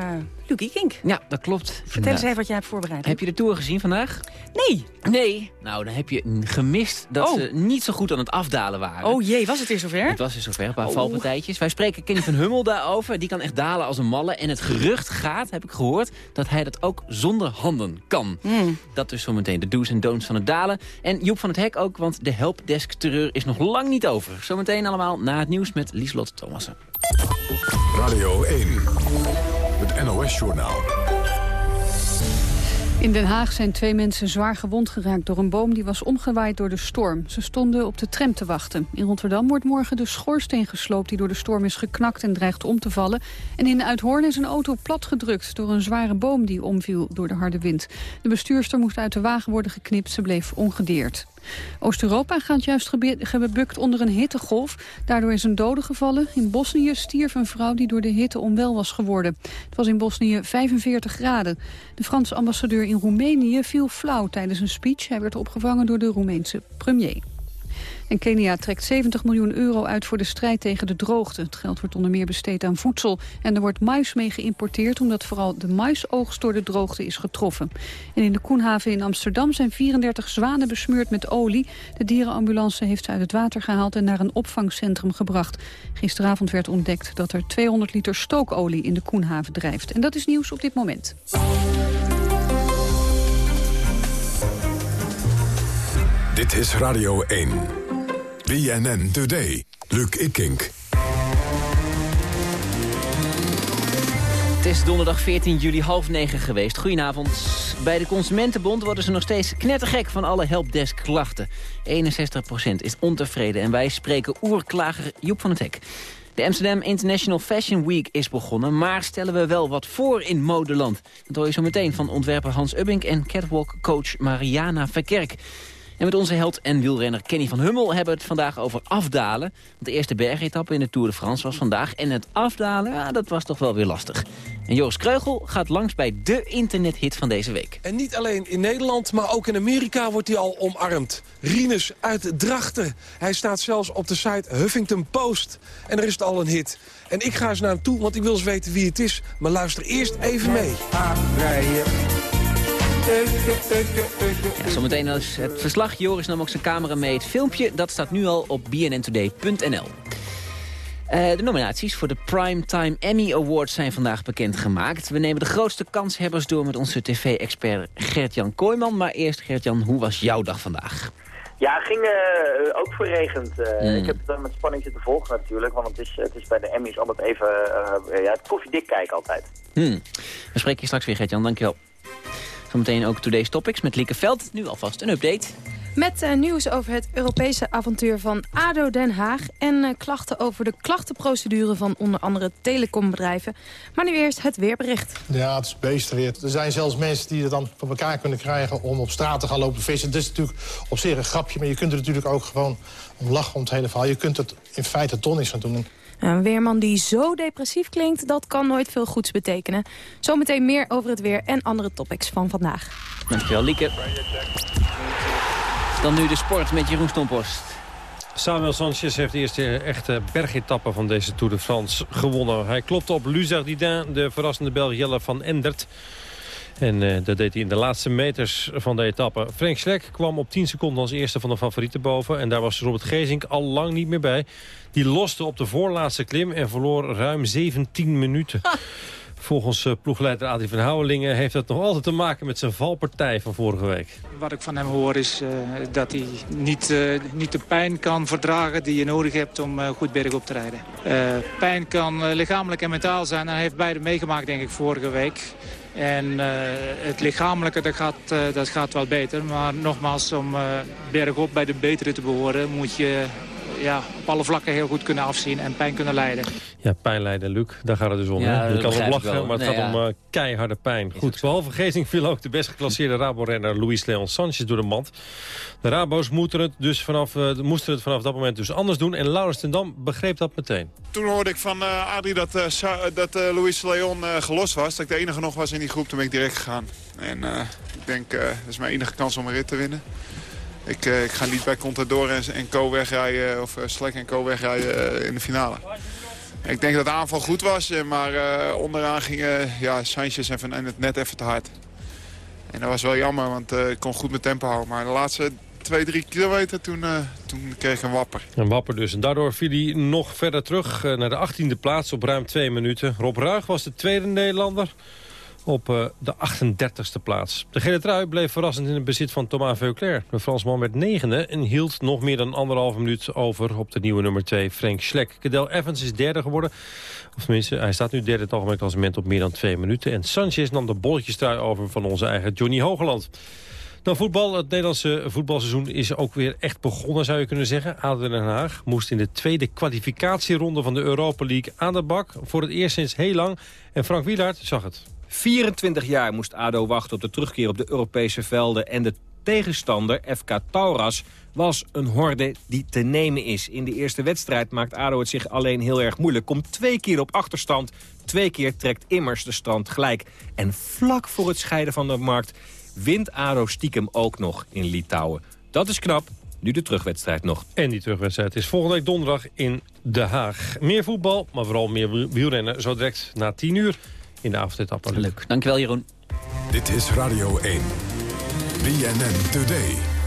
Lucie Kink. Ja, dat klopt. Vertel eens even wat jij hebt voorbereid. Heb je de Tour gezien vandaag? Nee. Nee? Nou, dan heb je gemist dat Oh. ze niet zo goed aan het afdalen waren. Oh jee, was het weer zover? Het was weer zover, een paar Oh. valpartijtjes. Wij spreken Kenny van Hummel daarover. Die kan echt dalen als een malle. En het gerucht gaat, heb ik gehoord, dat hij dat ook zonder handen kan. Hmm. Dat dus zometeen de do's en don'ts van het dalen. En Joep van het Hek ook, want de helpdesk-terreur is nog lang niet over. Zometeen allemaal na het nieuws met Lieslot Thomassen. Radio 1, het NOS-journaal. In Den Haag zijn twee mensen zwaar gewond geraakt door een boom die was omgewaaid door de storm. Ze stonden op de tram te wachten. In Rotterdam wordt morgen de schoorsteen gesloopt die door de storm is geknakt en dreigt om te vallen. En in Uithoorn is een auto platgedrukt door een zware boom die omviel door de harde wind. De bestuurster moest uit de wagen worden geknipt, ze bleef ongedeerd. Oost-Europa gaat juist gebukt onder een hittegolf. Daardoor is een dode gevallen. In Bosnië stierf een vrouw die door de hitte onwel was geworden. Het was in Bosnië 45 graden. De Franse ambassadeur in Roemenië viel flauw tijdens een speech. Hij werd opgevangen door de Roemeense premier. En Kenia trekt 70 miljoen euro uit voor de strijd tegen de droogte. Het geld wordt onder meer besteed aan voedsel. En er wordt mais mee geïmporteerd... omdat vooral de maisoogst door de droogte is getroffen. En in de Koenhaven in Amsterdam zijn 34 zwanen besmeurd met olie. De dierenambulance heeft ze uit het water gehaald... en naar een opvangcentrum gebracht. Gisteravond werd ontdekt dat er 200 liter stookolie in de Koenhaven drijft. En dat is nieuws op dit moment. Dit is Radio 1. BNN Today. Luc Ikink. Het is donderdag 14 juli half negen geweest. Goedenavond. Bij de Consumentenbond worden ze nog steeds knettergek van alle helpdesk klachten. 61% is ontevreden en wij spreken oerklager Joep van het Hek. De Amsterdam International Fashion Week is begonnen, maar stellen we wel wat voor in modeland. Dat hoor je zo meteen van ontwerper Hans Ubbink en catwalk-coach Mariana Verkerk. En met onze held en wielrenner Kenny van Hummel hebben we het vandaag over afdalen. Want de eerste bergetappe in de Tour de France was vandaag. En het afdalen, ja, dat was toch wel weer lastig. En Joris Kreugel gaat langs bij de internethit van deze week. En niet alleen in Nederland, maar ook in Amerika wordt hij al omarmd. Rinus uit Drachten. Hij staat zelfs op de site Huffington Post. En er is het al een hit. En ik ga eens naar hem toe, want ik wil eens weten wie het is. Maar luister eerst even mee. Ja, zometeen is het verslag. Joris nam ook zijn camera mee. Het filmpje dat staat nu al op bnntoday.nl. Eh, de nominaties voor de Primetime Emmy Awards zijn vandaag bekendgemaakt. We nemen de grootste kanshebbers door met onze tv-expert Gert-Jan Kooijman. Maar eerst Gert-Jan, hoe was jouw dag vandaag? Ja, het ging eh, ook verregend. Eh, Mm. Ik heb het dan met spanning zitten volgen natuurlijk, want het is, het is bij de Emmys altijd even ja, het koffiedik kijken altijd. Hmm. We spreken je straks weer, Gert-Jan. Dankjewel. Zometeen ook Today's Topics met Lieke Veld. Nu alvast een update. Met eh, nieuws over het Europese avontuur van ADO Den Haag... en eh, klachten over de klachtenprocedure van onder andere telecombedrijven. Maar nu eerst het weerbericht. Ja, het is beestenweer. Er zijn zelfs mensen die het dan voor elkaar kunnen krijgen... om op straat te gaan lopen vissen. Het is natuurlijk op zich een grapje, maar je kunt er natuurlijk ook gewoon om lachen om het hele verhaal. Je kunt het in feite ton is aan doen. Een weerman die zo depressief klinkt, dat kan nooit veel goeds betekenen. Zometeen meer over het weer en andere topics van vandaag. Dankjewel, Lieke. Dan nu de sport met Jeroen Stomporst. Samuel Sanchez heeft de eerste echte bergetappe van deze Tour de France gewonnen. Hij klopte op Luzardin, de verrassende Belg Jelle van Endert. En eh, dat deed hij in de laatste meters van de etappe. Frank Schleck kwam op 10 seconden als eerste van de favorieten boven. En daar was Robert Gezink al lang niet meer bij. Die loste op de voorlaatste klim en verloor ruim 17 minuten. Volgens eh, ploegleider Adrie van Houwelingen heeft dat nog altijd te maken met zijn valpartij van vorige week. Wat ik van hem hoor is eh, dat hij niet, eh, niet de pijn kan verdragen die je nodig hebt om eh, goed bergop te rijden. Eh, pijn kan lichamelijk en mentaal zijn. Hij heeft beide meegemaakt denk ik vorige week. En eh, het lichamelijke dat gaat, eh, dat gaat wel beter. Maar nogmaals, om eh, bergop bij de betere te behoren moet je ja, op alle vlakken heel goed kunnen afzien en pijn kunnen leiden. Ja, pijn lijden, Luc. Daar gaat het dus om. Ja, hè? Je kan op lachen, wel. maar het Nee, gaat ja. om eh, keiharde pijn. Goed, behalve Gezing viel ook de best geclasseerde Rabo-renner Luis Leon Sanchez door de mand. De Rabo's moeten het, dus vanaf, eh, moesten het vanaf dat moment dus anders doen. En Laurens ten Dam begreep dat meteen. Toen hoorde ik van eh Adrie dat, eh, dat eh, Luis Leon eh, gelost was. Dat ik de enige nog was in die groep. Toen ben ik direct gegaan. En eh, ik denk, eh dat is mijn enige kans om een rit te winnen. Ik, eh, ik ga niet bij Contador en, Co wegrijden, of Slek en Co wegrijden eh, in de finale. Ik denk dat de aanval goed was, maar onderaan gingen ja, Sanchez en het net even te hard. En dat was wel jammer, want ik kon goed mijn tempo houden. Maar de laatste twee, drie kilometer, toen, toen kreeg ik een wapper. Een wapper dus. En daardoor viel hij nog verder terug naar de 18e plaats op ruim twee minuten. Rob Ruig was de tweede Nederlander op uh, de 38e plaats. De gele trui bleef verrassend in het bezit van Thomas Veuclair. De Fransman werd negende en hield nog meer dan anderhalve minuut over... op de nieuwe nummer 2, Frank Schleck. Cadel Evans is derde geworden. Of tenminste, hij staat nu derde het algemeen klassement op meer dan twee minuten. En Sanchez nam de bolletjestrui over van onze eigen Johnny Hogeland. Dan voetbal. Het Nederlandse voetbalseizoen is ook weer echt begonnen, zou je kunnen zeggen. ADO Den Haag moest in de tweede kwalificatieronde van de Europa League aan de bak. Voor het eerst sinds heel lang. En Frank Wielaert zag het. 24 jaar moest ADO wachten op de terugkeer op de Europese velden... en de tegenstander, FK Tauras, was een horde die te nemen is. In de eerste wedstrijd maakt ADO het zich alleen heel erg moeilijk. Komt twee keer op achterstand, twee keer trekt immers de stand gelijk. En vlak voor het scheiden van de markt wint ADO stiekem ook nog in Litouwen. Dat is knap, nu de terugwedstrijd nog. En die terugwedstrijd is volgende week donderdag in Den Haag. Meer voetbal, maar vooral meer wielrennen. Zo direct na 10 uur in de avondetappe. Leuk, dankjewel Jeroen. Dit is Radio 1. BNN Today.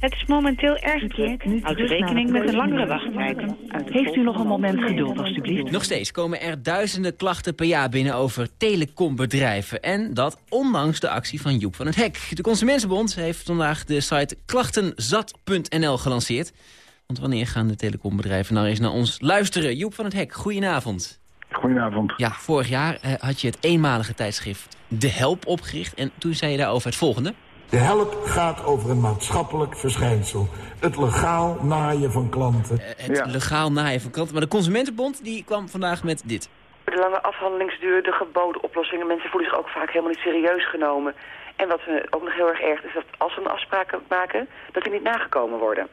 Het is momenteel erg druk. Houd rekening met een langere wachttijd. Heeft u nog een moment geduld, alstublieft? Nog steeds komen er duizenden klachten per jaar binnen over telecombedrijven. En dat ondanks de actie van Joep van het Hek. De Consumentenbond heeft vandaag de site klachtenzat.nl gelanceerd. Want wanneer gaan de telecombedrijven nou eens naar ons luisteren? Joep van het Hek, goedenavond. Goedenavond. Ja, vorig jaar eh, had je het eenmalige tijdschrift De Help opgericht. En toen zei je daarover het volgende. De help gaat over een maatschappelijk verschijnsel. Het legaal naaien van klanten. Uh, het legaal naaien van klanten. Maar de Consumentenbond die kwam vandaag met dit. De lange afhandelingsduur, de geboden oplossingen. Mensen voelen zich ook vaak helemaal niet serieus genomen. En wat ook nog heel erg erg is dat als we een afspraak maken... dat die niet nagekomen worden.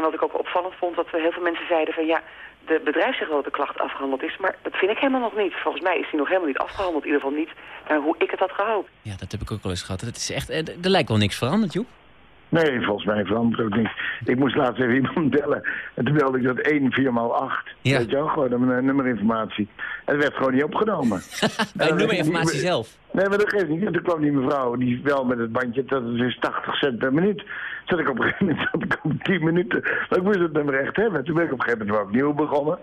En wat ik ook opvallend vond, dat heel veel mensen zeiden van... ja, de bedrijf zegt wel dat de klacht afgehandeld is, maar dat vind ik helemaal nog niet. Volgens mij is die nog helemaal niet afgehandeld, in ieder geval niet naar hoe ik het had gehoopt. Ja, dat heb ik ook wel eens gehad. Het is echt, er, lijkt wel niks veranderd, Joep. Nee, volgens mij verandert ook niks. Ik moest laatst even iemand bellen. En toen belde ik dat 1 4 x 8. Ja. Weet je wel, gewoon een nummerinformatie. En dat werd gewoon niet opgenomen. Bij nummerinformatie zelf? Nee, maar dat geeft niet. En toen kwam die mevrouw, die wel met het bandje, dat is dus 80 cent per minuut. Zat ik op een gegeven moment zat ik op 10 minuten. Maar ik moest het nummer echt hebben. Toen ben ik op een gegeven moment opnieuw begonnen.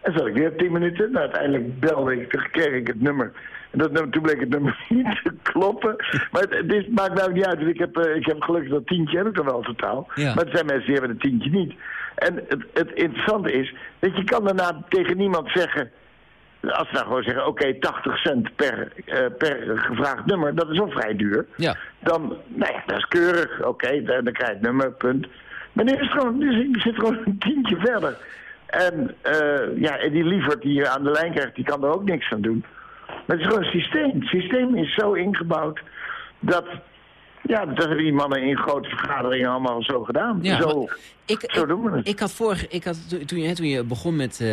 En zat ik weer 10 minuten. Nou, uiteindelijk belde ik, toen kreeg ik het nummer. En dat, toen bleek het nummer niet te kloppen. Maar het, het maakt nou niet uit. ik heb, uh, ik heb gelukkig dat tientje heb ik er wel totaal. Maar er zijn mensen die hebben het tientje niet. En het, het interessante is dat je kan daarna tegen niemand zeggen... Als ze nou gewoon zeggen, oké, 80 cent per, uh, per gevraagd nummer, dat is al vrij duur. Ja. Dan, nou ja, dat is keurig. Oké, dan, dan krijg je het nummer, punt. Maar nu is het gewoon, ik zit gewoon een tientje verder. En uh, ja, en die lieverd die je aan de lijn krijgt, die kan er ook niks aan doen. Maar het is gewoon een systeem. Het systeem is zo ingebouwd dat ja, dat hebben die mannen in grote vergaderingen allemaal zo gedaan. Ja, zo, ik, zo doen we het. Ik had vorig, ik had, toen, je, toen je begon met, uh,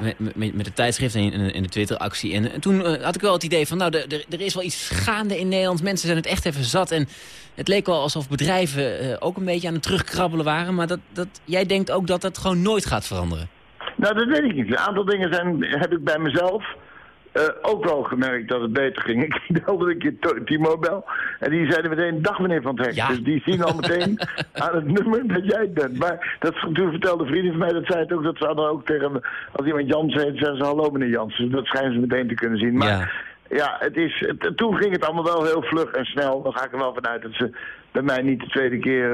met, met, met, de tijdschrift en, en de Twitter-actie... En, toen uh, had ik wel het idee van, nou, er is wel iets gaande in Nederland. Mensen zijn het echt even zat. En het leek wel alsof bedrijven ook een beetje aan het terugkrabbelen waren. Maar dat, dat, jij denkt ook dat dat gewoon nooit gaat veranderen. Nou, dat weet ik niet. Een aantal dingen zijn, heb ik bij mezelf... Uh, ook wel gemerkt dat het beter ging. Ik belde een keer T-Mobile en die zeiden meteen, dag meneer Van Teck. Dus die zien al meteen aan het nummer dat jij het bent. Maar dat, toen vertelde vrienden van mij, dat zei het ook, dat ze hadden ook tegen, als iemand Jans heet, zeggen ze hallo meneer Jans. Dus dat schijnen ze meteen te kunnen zien. Maar ja, ja het is, het, toen ging het allemaal wel heel vlug en snel. Dan ga ik er wel vanuit dat ze bij mij niet de tweede keer...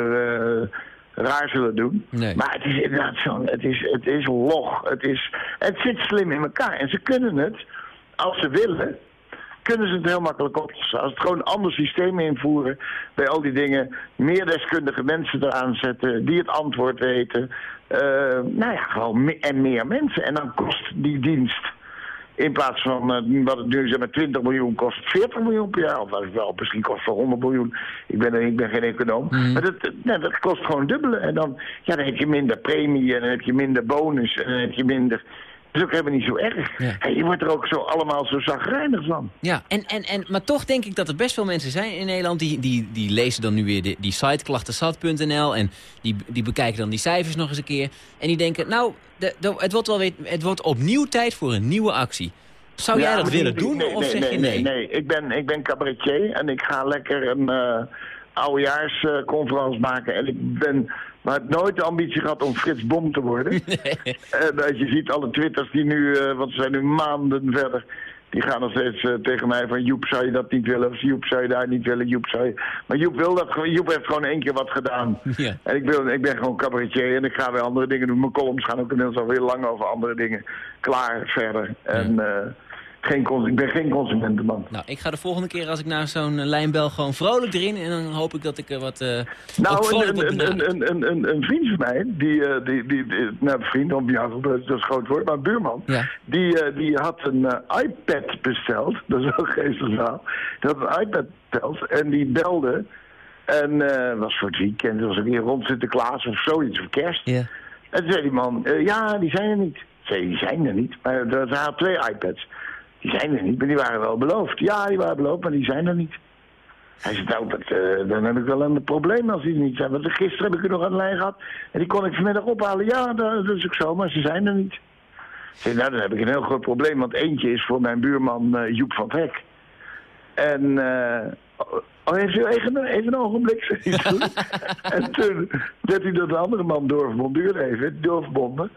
Uh, raar zullen doen. Nee. Maar het is inderdaad zo, het is, het is log. Het, is, het zit slim in elkaar. En ze kunnen het als ze willen, kunnen ze het heel makkelijk oplossen. Als het gewoon een ander systeem invoeren bij al die dingen, meer deskundige mensen eraan zetten, die het antwoord weten. Uh, nou ja, gewoon en meer mensen. En dan kost die dienst in plaats van uh, wat het nu zeg maar 20 miljoen kost, 40 miljoen per jaar. Of wel, misschien kost het 100 miljoen. Ik ben, ik ben geen econoom. Mm. Maar dat, nee, dat kost gewoon dubbele. En dan, ja, dan heb je minder premie en dan heb je minder bonus en dan heb je minder... is ook helemaal niet zo erg. Hey, je wordt er ook zo allemaal zo zagrijnig van. Ja, en, en, en, maar toch denk ik dat er best veel mensen zijn in Nederland... die, die, die lezen dan nu weer die, die site klachtensat.nl... en die, die bekijken dan die cijfers nog eens een keer... en die denken, nou, de, de, het, wordt wel weer, het wordt opnieuw tijd voor een nieuwe actie. Zou jij dat willen doen, nee, of nee, zeg nee, je nee? Nee, nee. Ik, ben, ik ben cabaretier en ik ga lekker een uh, oudejaarsconferentie maken. En ik ben... Maar het nooit de ambitie gehad om Frits Bom te worden. En als je ziet alle twitters die nu, uh, want ze zijn nu maanden verder... Die gaan nog steeds uh, tegen mij van Joep zou je dat niet willen of Joep zou je daar niet willen, Joep zou je... Maar Joep wil dat gewoon, Joep heeft gewoon één keer wat gedaan. Ja. En ik, wil, ik ben gewoon cabaretier en ik ga weer andere dingen doen. Mijn columns gaan ook inmiddels al heel lang over andere dingen. Klaar, verder. En uh, geen, ik ben geen consumentenman. Nou, ik ga de volgende keer als ik naar zo'n lijnbel gewoon vrolijk erin en dan hoop ik dat ik er wat uh, Nou, een, een, een, een, een, een vriend van mij, die, uh, die, die, die nou vriend, of ja, dat is groot woord, maar een buurman, ja. die, uh, die had een iPad besteld, dat is wel geestig verhaal, die had een iPad besteld en die belde en was voor het weekend, dat was een keer rond Sinterklaas of zoiets, of kerst. Ja. En toen zei die man, ja, die zijn er niet. Zei, die zijn er niet, maar er waren twee iPads. Die zijn er niet, maar die waren wel beloofd. Ja, die waren beloofd, maar die zijn er niet. Hij zei, nou, dat, uh, dan heb ik wel een probleem als die er niet zijn. Want gisteren heb ik er nog aan de lijn gehad. En die kon ik vanmiddag ophalen. Ja, dat, dat is ook zo, maar ze zijn er niet. Ik zei, nou, dan heb ik een heel groot probleem. Want eentje is voor mijn buurman uh, Joep van Hek. En... Uh, Oh, heeft u even, even een ogenblik? en toen werd hij door de andere man doorverbonden, duurde even, doorverbonden.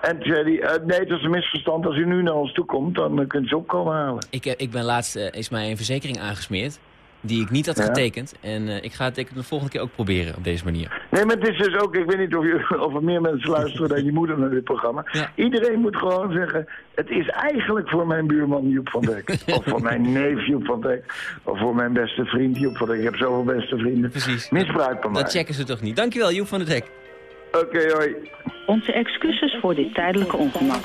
En toen zei hij, uh, nee, het is een misverstand. Als u nu naar ons toe komt, dan uh, kunt u ze opkomen halen. Ik, uh, ik ben laatst, is mij een verzekering aangesmeerd. Die ik niet had ja. getekend. En ik ga het de volgende keer ook proberen op deze manier. Nee, maar het is dus ook, ik weet niet of, je, of er meer mensen luisteren dan je moeder naar dit programma. Ja. Iedereen moet gewoon zeggen, het is eigenlijk voor mijn buurman Joep van Dek. of voor mijn neef Joep van Dek. Of voor mijn beste vriend Joep van Dek. Ik heb zoveel beste vrienden. Precies. Misbruik van mij. Dat checken ze toch niet. Dankjewel Joep van Hek. Oké, okay, hoi. Onze excuses voor dit tijdelijke ongemak.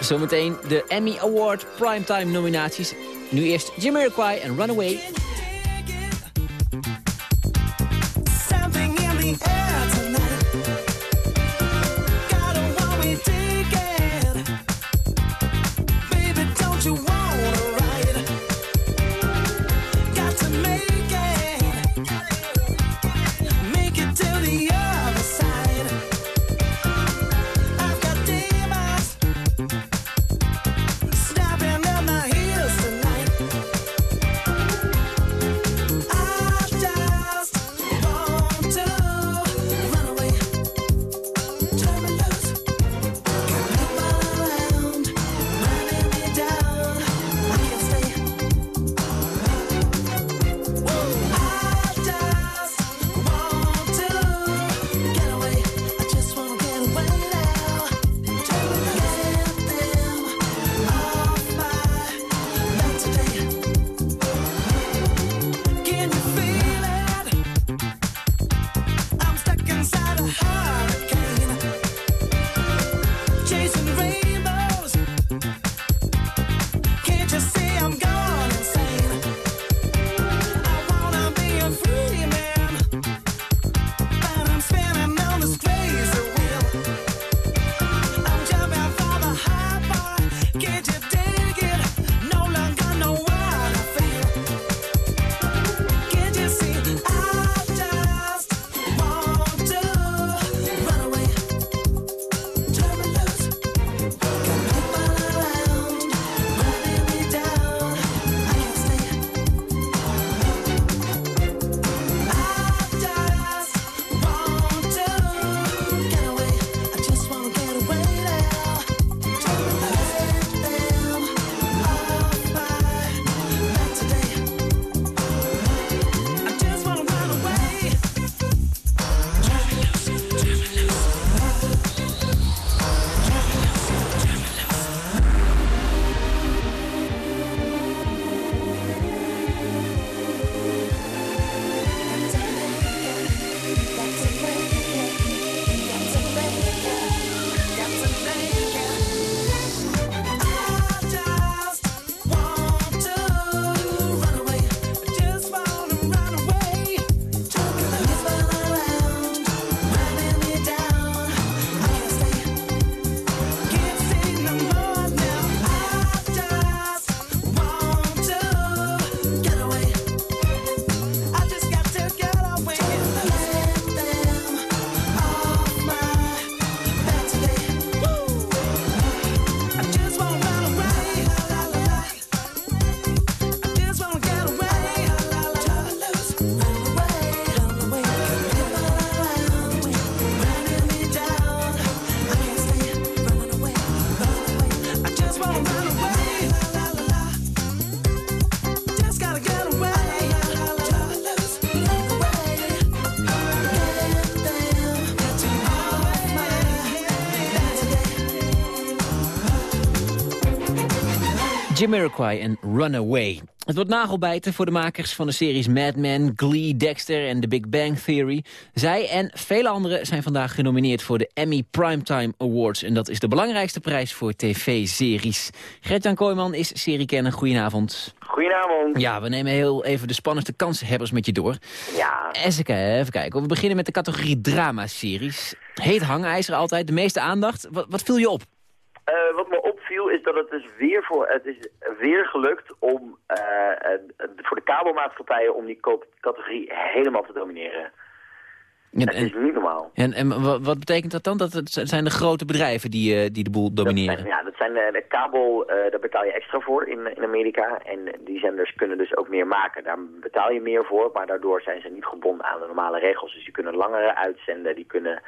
Zometeen de Emmy Award Primetime nominaties. Nu eerst Jamiroquai en Runaway. Jamiroquai en Runaway. Het wordt nagelbijten voor de makers van de series Mad Men, Glee, Dexter en The Big Bang Theory. Zij en vele anderen zijn vandaag genomineerd voor de Emmy Primetime Awards. En dat is de belangrijkste prijs voor tv-series. Gert-Jan Kooijman is seriekenner. Goedenavond. Goedenavond. Ja, we nemen heel even de spannendste kansenhebbers met je door. Ja. Even, even kijken. We beginnen met de categorie drama-series. Heet hangijzer altijd, de meeste aandacht. Wat, wat viel je op? Uh, wat me dat het dus weer voor het is weer gelukt om uh, voor de kabelmaatschappijen om die categorie helemaal te domineren. En, het is niet normaal. En, en wat betekent dat dan? Dat het zijn de grote bedrijven die, die de boel domineren? Dat, ja, dat zijn de kabel, uh, daar betaal je extra voor in, in Amerika. En die zenders kunnen dus ook meer maken. Daar betaal je meer voor, maar daardoor zijn ze niet gebonden aan de normale regels. Dus die kunnen langere uitzenden, die kunnen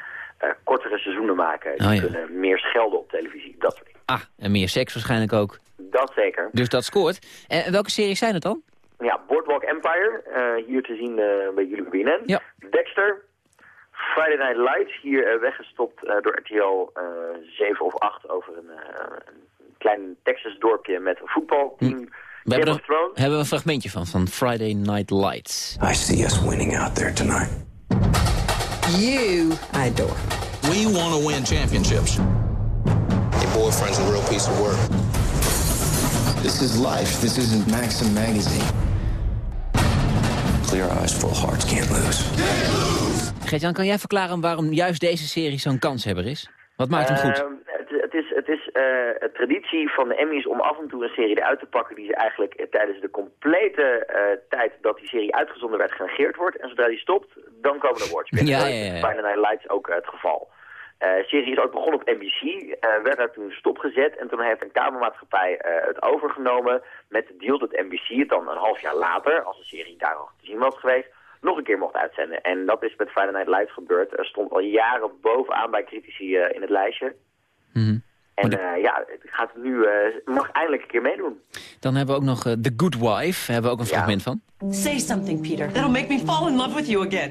kortere seizoenen maken. Die oh, ja. kunnen meer schelden op televisie, dat soort dingen. Ah, en meer seks waarschijnlijk ook. Dat zeker. Dus dat scoort. En welke series zijn het dan? Ja, Boardwalk Empire, uh, hier te zien uh, bij jullie bij BNN. Ja. Dexter, Friday Night Lights, hier wegggestopt door RTL 7 of 8 over een, een klein Texas dorpje met een voetbalteam. Hm. We hebben, er, hebben we een fragmentje van, van Friday Night Lights. I see us winning out there tonight. You, I adore. We want to win championships. Your boyfriend's a real piece of work. This is life. This isn't Maxim magazine. Clear eyes, full hearts can't lose. Gert-Jan, kan jij verklaren waarom juist deze serie zo'n kanshebber is? Wat maakt hem goed? Uh, het, het, is, het is uh, traditie van de Emmys om af en toe een serie eruit te pakken... die ze eigenlijk uh, tijdens de complete tijd dat die serie uitgezonden werd genegeerd wordt. En zodra die stopt, dan komen de awards binnen. Ja, ja, Night Lights ook het geval. De serie is ook begonnen op NBC, werd daar toen stopgezet... en toen heeft een kamermaatschappij het overgenomen met de deal dat NBC het dan een half jaar later... als de serie daar nog te zien was geweest nog een keer mocht uitzenden. En dat is met Friday Night Lights gebeurd. Er stond al jaren bovenaan bij critici in het lijstje. Mm -hmm. En uh, ja, het gaat nu, uh, mag eindelijk een keer meedoen. Dan hebben we ook nog The Good Wife, hebben we ook een fragment ja. van. Say something, Peter. That'll make me fall in love with you again.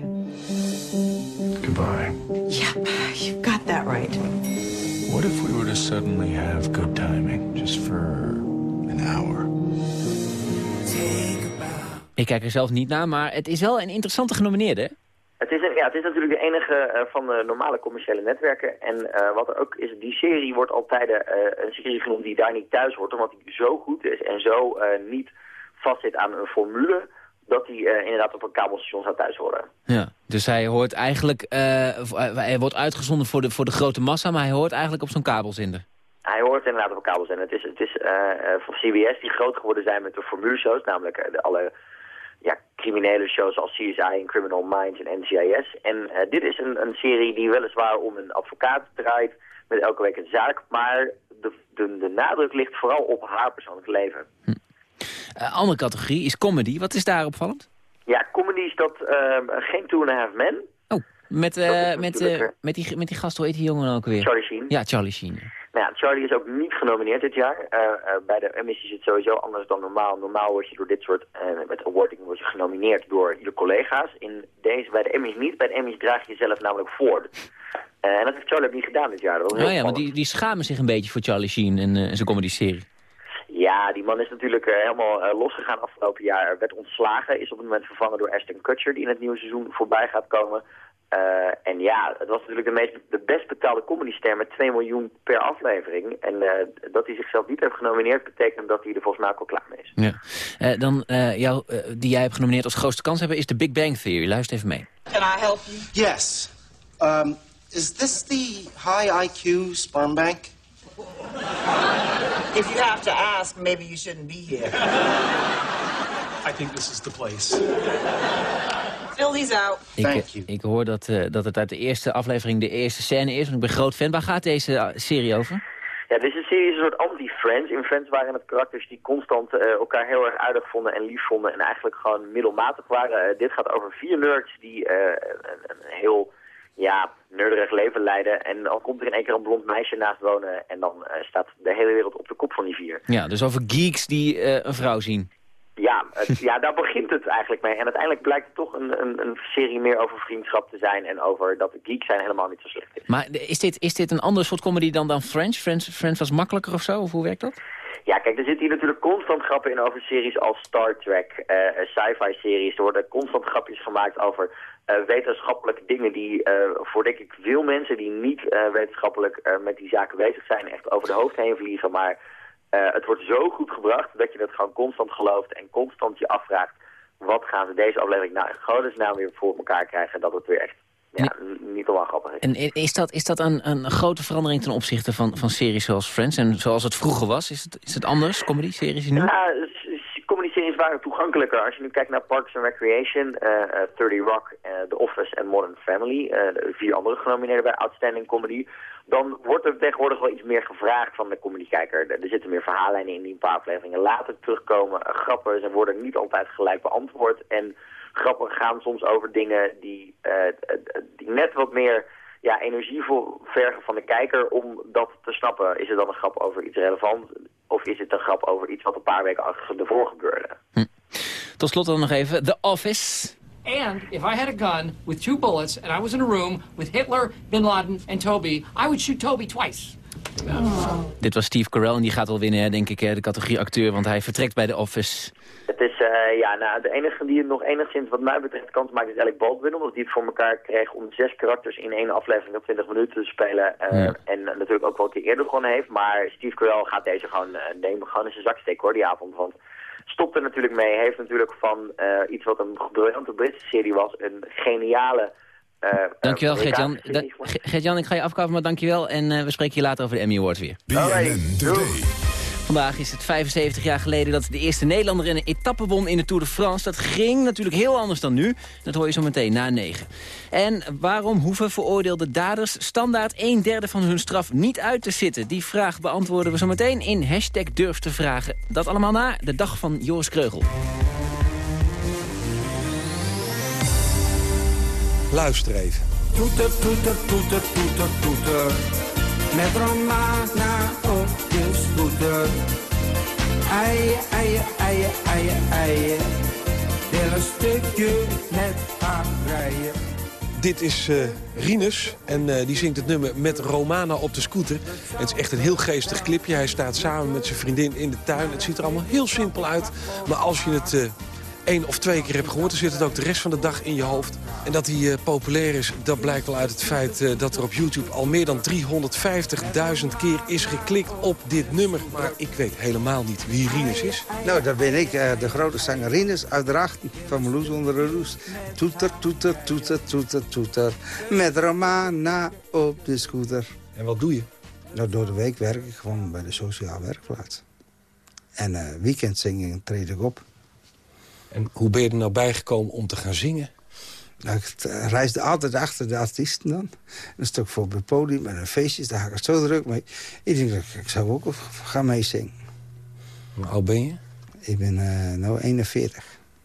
Goodbye. Yep, you got that right. What if we were to suddenly have good timing, just for an hour? Ik kijk er zelf niet naar, maar het is wel een interessante genomineerde, hè? Het is, ja, het is natuurlijk de enige uh, van de normale commerciële netwerken. En uh, wat er ook is, die serie wordt altijd uh, een serie genoemd die daar niet thuis hoort. Omdat die zo goed is en zo niet vastzit aan een formule... dat die inderdaad op een kabelstation zou thuis horen. Ja, dus hij hoort eigenlijk... hij wordt uitgezonden voor de, voor de grote massa, maar hij hoort eigenlijk op zo'n kabelzender. Hij hoort inderdaad op een kabelzender. Het is, het is van CBS die groot geworden zijn met de formuleshows, namelijk de, alle criminele shows als CSI en Criminal Minds en NCIS. En uh, dit is een, een serie die weliswaar om een advocaat draait met elke week een zaak, maar de, de, de nadruk ligt vooral op haar persoonlijk leven. Hm. Uh, andere categorie is comedy. Wat is daar opvallend? Ja, comedy is dat uh, geen Two and a Half Men. Oh, met, uh, met, met, die, met die gast, hoe heet die jongen ook weer? Charlie Sheen. Ja, Charlie Sheen. Nou ja, Charlie is ook niet genomineerd dit jaar. Uh, uh, bij de Emmys is het sowieso anders dan normaal. Normaal word je door dit soort, uh, met awarding word je genomineerd door je collega's. In deze, bij de Emmys niet. Bij de Emmys draag je jezelf namelijk voor. en dat heeft Charlie ook niet gedaan dit jaar. Oh ja, want die, die schamen zich een beetje voor Charlie Sheen en zijn comedy-serie. Ja, die man is natuurlijk helemaal losgegaan afgelopen jaar. Er werd ontslagen, is op het moment vervangen door Ashton Kutcher... die in het nieuwe seizoen voorbij gaat komen... Uh, en ja, het was natuurlijk de, meest, de best betaalde comedyster met 2 miljoen per aflevering. En uh, dat hij zichzelf niet heeft genomineerd betekent dat hij er volgens mij ook al klaar mee is. Ja. Uh, dan jou, die jij hebt genomineerd als grootste kans hebben is de Big Bang Theory. Luister even mee. Can I help you? Yes. Um, is this the high IQ sperm bank? If you have to ask, maybe you shouldn't be here. I think this is the place. Fill these out. Thank ik, you. ik hoor dat, uh, dat het uit de eerste aflevering de eerste scène is. Want ik ben groot fan. Waar gaat deze uh, serie over? Ja, deze serie is een soort anti-Friends. In Friends waren het karakters die constant uh, elkaar heel erg aardig vonden en lief vonden. En eigenlijk gewoon middelmatig waren. dit gaat over vier nerds die een, een, heel ja, nerderig leven leiden. En dan komt er in één keer een blond meisje naast wonen. En dan staat de hele wereld op de kop van die vier. Ja, dus over geeks die een vrouw zien. Ja, het, ja, daar begint het eigenlijk mee. En uiteindelijk blijkt het toch een, een, een, serie meer over vriendschap te zijn... en over dat geek zijn helemaal niet zo slecht is. Maar is dit, is dit een ander soort comedy dan, dan Friends? Friends? Friends was makkelijker of zo? Of hoe werkt dat? Ja, kijk, er zitten hier natuurlijk constant grappen in over series als Star Trek, eh, eh, sci-fi series. Er worden constant grapjes gemaakt over eh, wetenschappelijke dingen die voor denk ik veel mensen die niet wetenschappelijk met die zaken bezig zijn echt over de hoofd heen vliegen. Maar eh, het wordt zo goed gebracht dat je het gewoon constant gelooft en constant je afvraagt wat gaan ze deze aflevering nou in godesnaam weer voor elkaar krijgen dat het weer echt ja, niet normaal grappig is. En is dat, is dat een, een grote verandering ten opzichte van, van series zoals Friends en zoals het vroeger was? Is het, is het anders, comedy-series nu? Ja, s- s- comedy-series waren toegankelijker. Als je nu kijkt naar Parks and Recreation, eh eh 30 Rock, eh, The Office en Modern Family, eh, vier andere genomineerden bij Outstanding Comedy, dan wordt er tegenwoordig wel iets meer gevraagd van de comedykijker. Er, er zitten meer verhaallijnen in die een paar afleveringen later terugkomen. Grappen ze worden niet altijd gelijk beantwoord en grappen gaan soms over dingen die, eh, die net wat meer ja, energie vergen van de kijker om dat te snappen. Is het dan een grap over iets relevant of is het een grap over iets wat een paar weken achter ervoor gebeurde? Tot slot dan nog even The Office. And if I had a gun with two bullets and I was in a room with Hitler, Bin Laden, and Toby, I would shoot Toby twice. Dit was Steve Carell en die gaat wel winnen, hè, denk ik, hè, de categorie acteur. Want hij vertrekt bij The Office. Eh, ja, nou, de enige die het nog enigszins wat mij betreft kans maakt is Alec Baldwin. Omdat hij het voor elkaar kreeg om zes karakters in één aflevering op 20 minuten te spelen. eh, Ja. En natuurlijk ook wel een keer eerder gewonnen heeft. Maar Steve Carell gaat deze gewoon eh, nemen, gewoon in zijn zak steken hoor, die avond. Want stopt er natuurlijk mee. Heeft natuurlijk van eh, iets wat een briljante Britse serie was, een geniale... eh, Dankjewel, Gert-Jan. Gert-Jan, ik ga je afkappen, maar dankjewel. En eh, we spreken je later over de Emmy Awards weer. BNN Today. Vandaag is het 75 jaar geleden dat de eerste Nederlander een etappe won in de Tour de France. Dat ging natuurlijk heel anders dan nu. Dat hoor je zo meteen na 9. En waarom hoeven veroordeelde daders standaard een derde van hun straf niet uit te zitten? Die vraag beantwoorden we zo meteen in hashtag durf te vragen. Dat allemaal na de dag van Joris Kreugel. Luister even. Toeter, toeter, toeter, toeter, toeter. Met Romana op je scooter. Eien, eien, eien, eien, eien. Wil een stukje met haar rijden. Dit is eh Rinus en eh, die zingt het nummer met Romana op de scooter. Het is echt een heel geestig clipje. Hij staat samen met zijn vriendin in de tuin. Het ziet er allemaal heel simpel uit. Maar als je het eh één of twee keer hebt gehoord... dan zit het ook de rest van de dag in je hoofd. En dat hij eh, populair is, dat blijkt wel uit het feit... eh, dat er op YouTube al meer dan 350.000 keer is geklikt op dit nummer. Maar ik weet helemaal niet wie Rinus is. Nou, dat ben ik, eh, de grote zangerines uit Drachten van Meloes onder de Roes. Toeter, toeter, toeter, toeter, toeter. Met Romana op de scooter. En wat doe je? Nou, door de week werk ik gewoon bij de sociaal werkplaats. En eh weekend zing ik en treed ik op. En hoe ben je er nou bijgekomen om te gaan zingen? Nou, ik eh, reisde altijd achter de artiesten dan. Een stuk voor op het podium en een feestjes, daar had ik het zo druk mee. Ik denk, ik, ik zou ook gaan meezingen. Hoe oud ben je? Ik ben eh nou 41.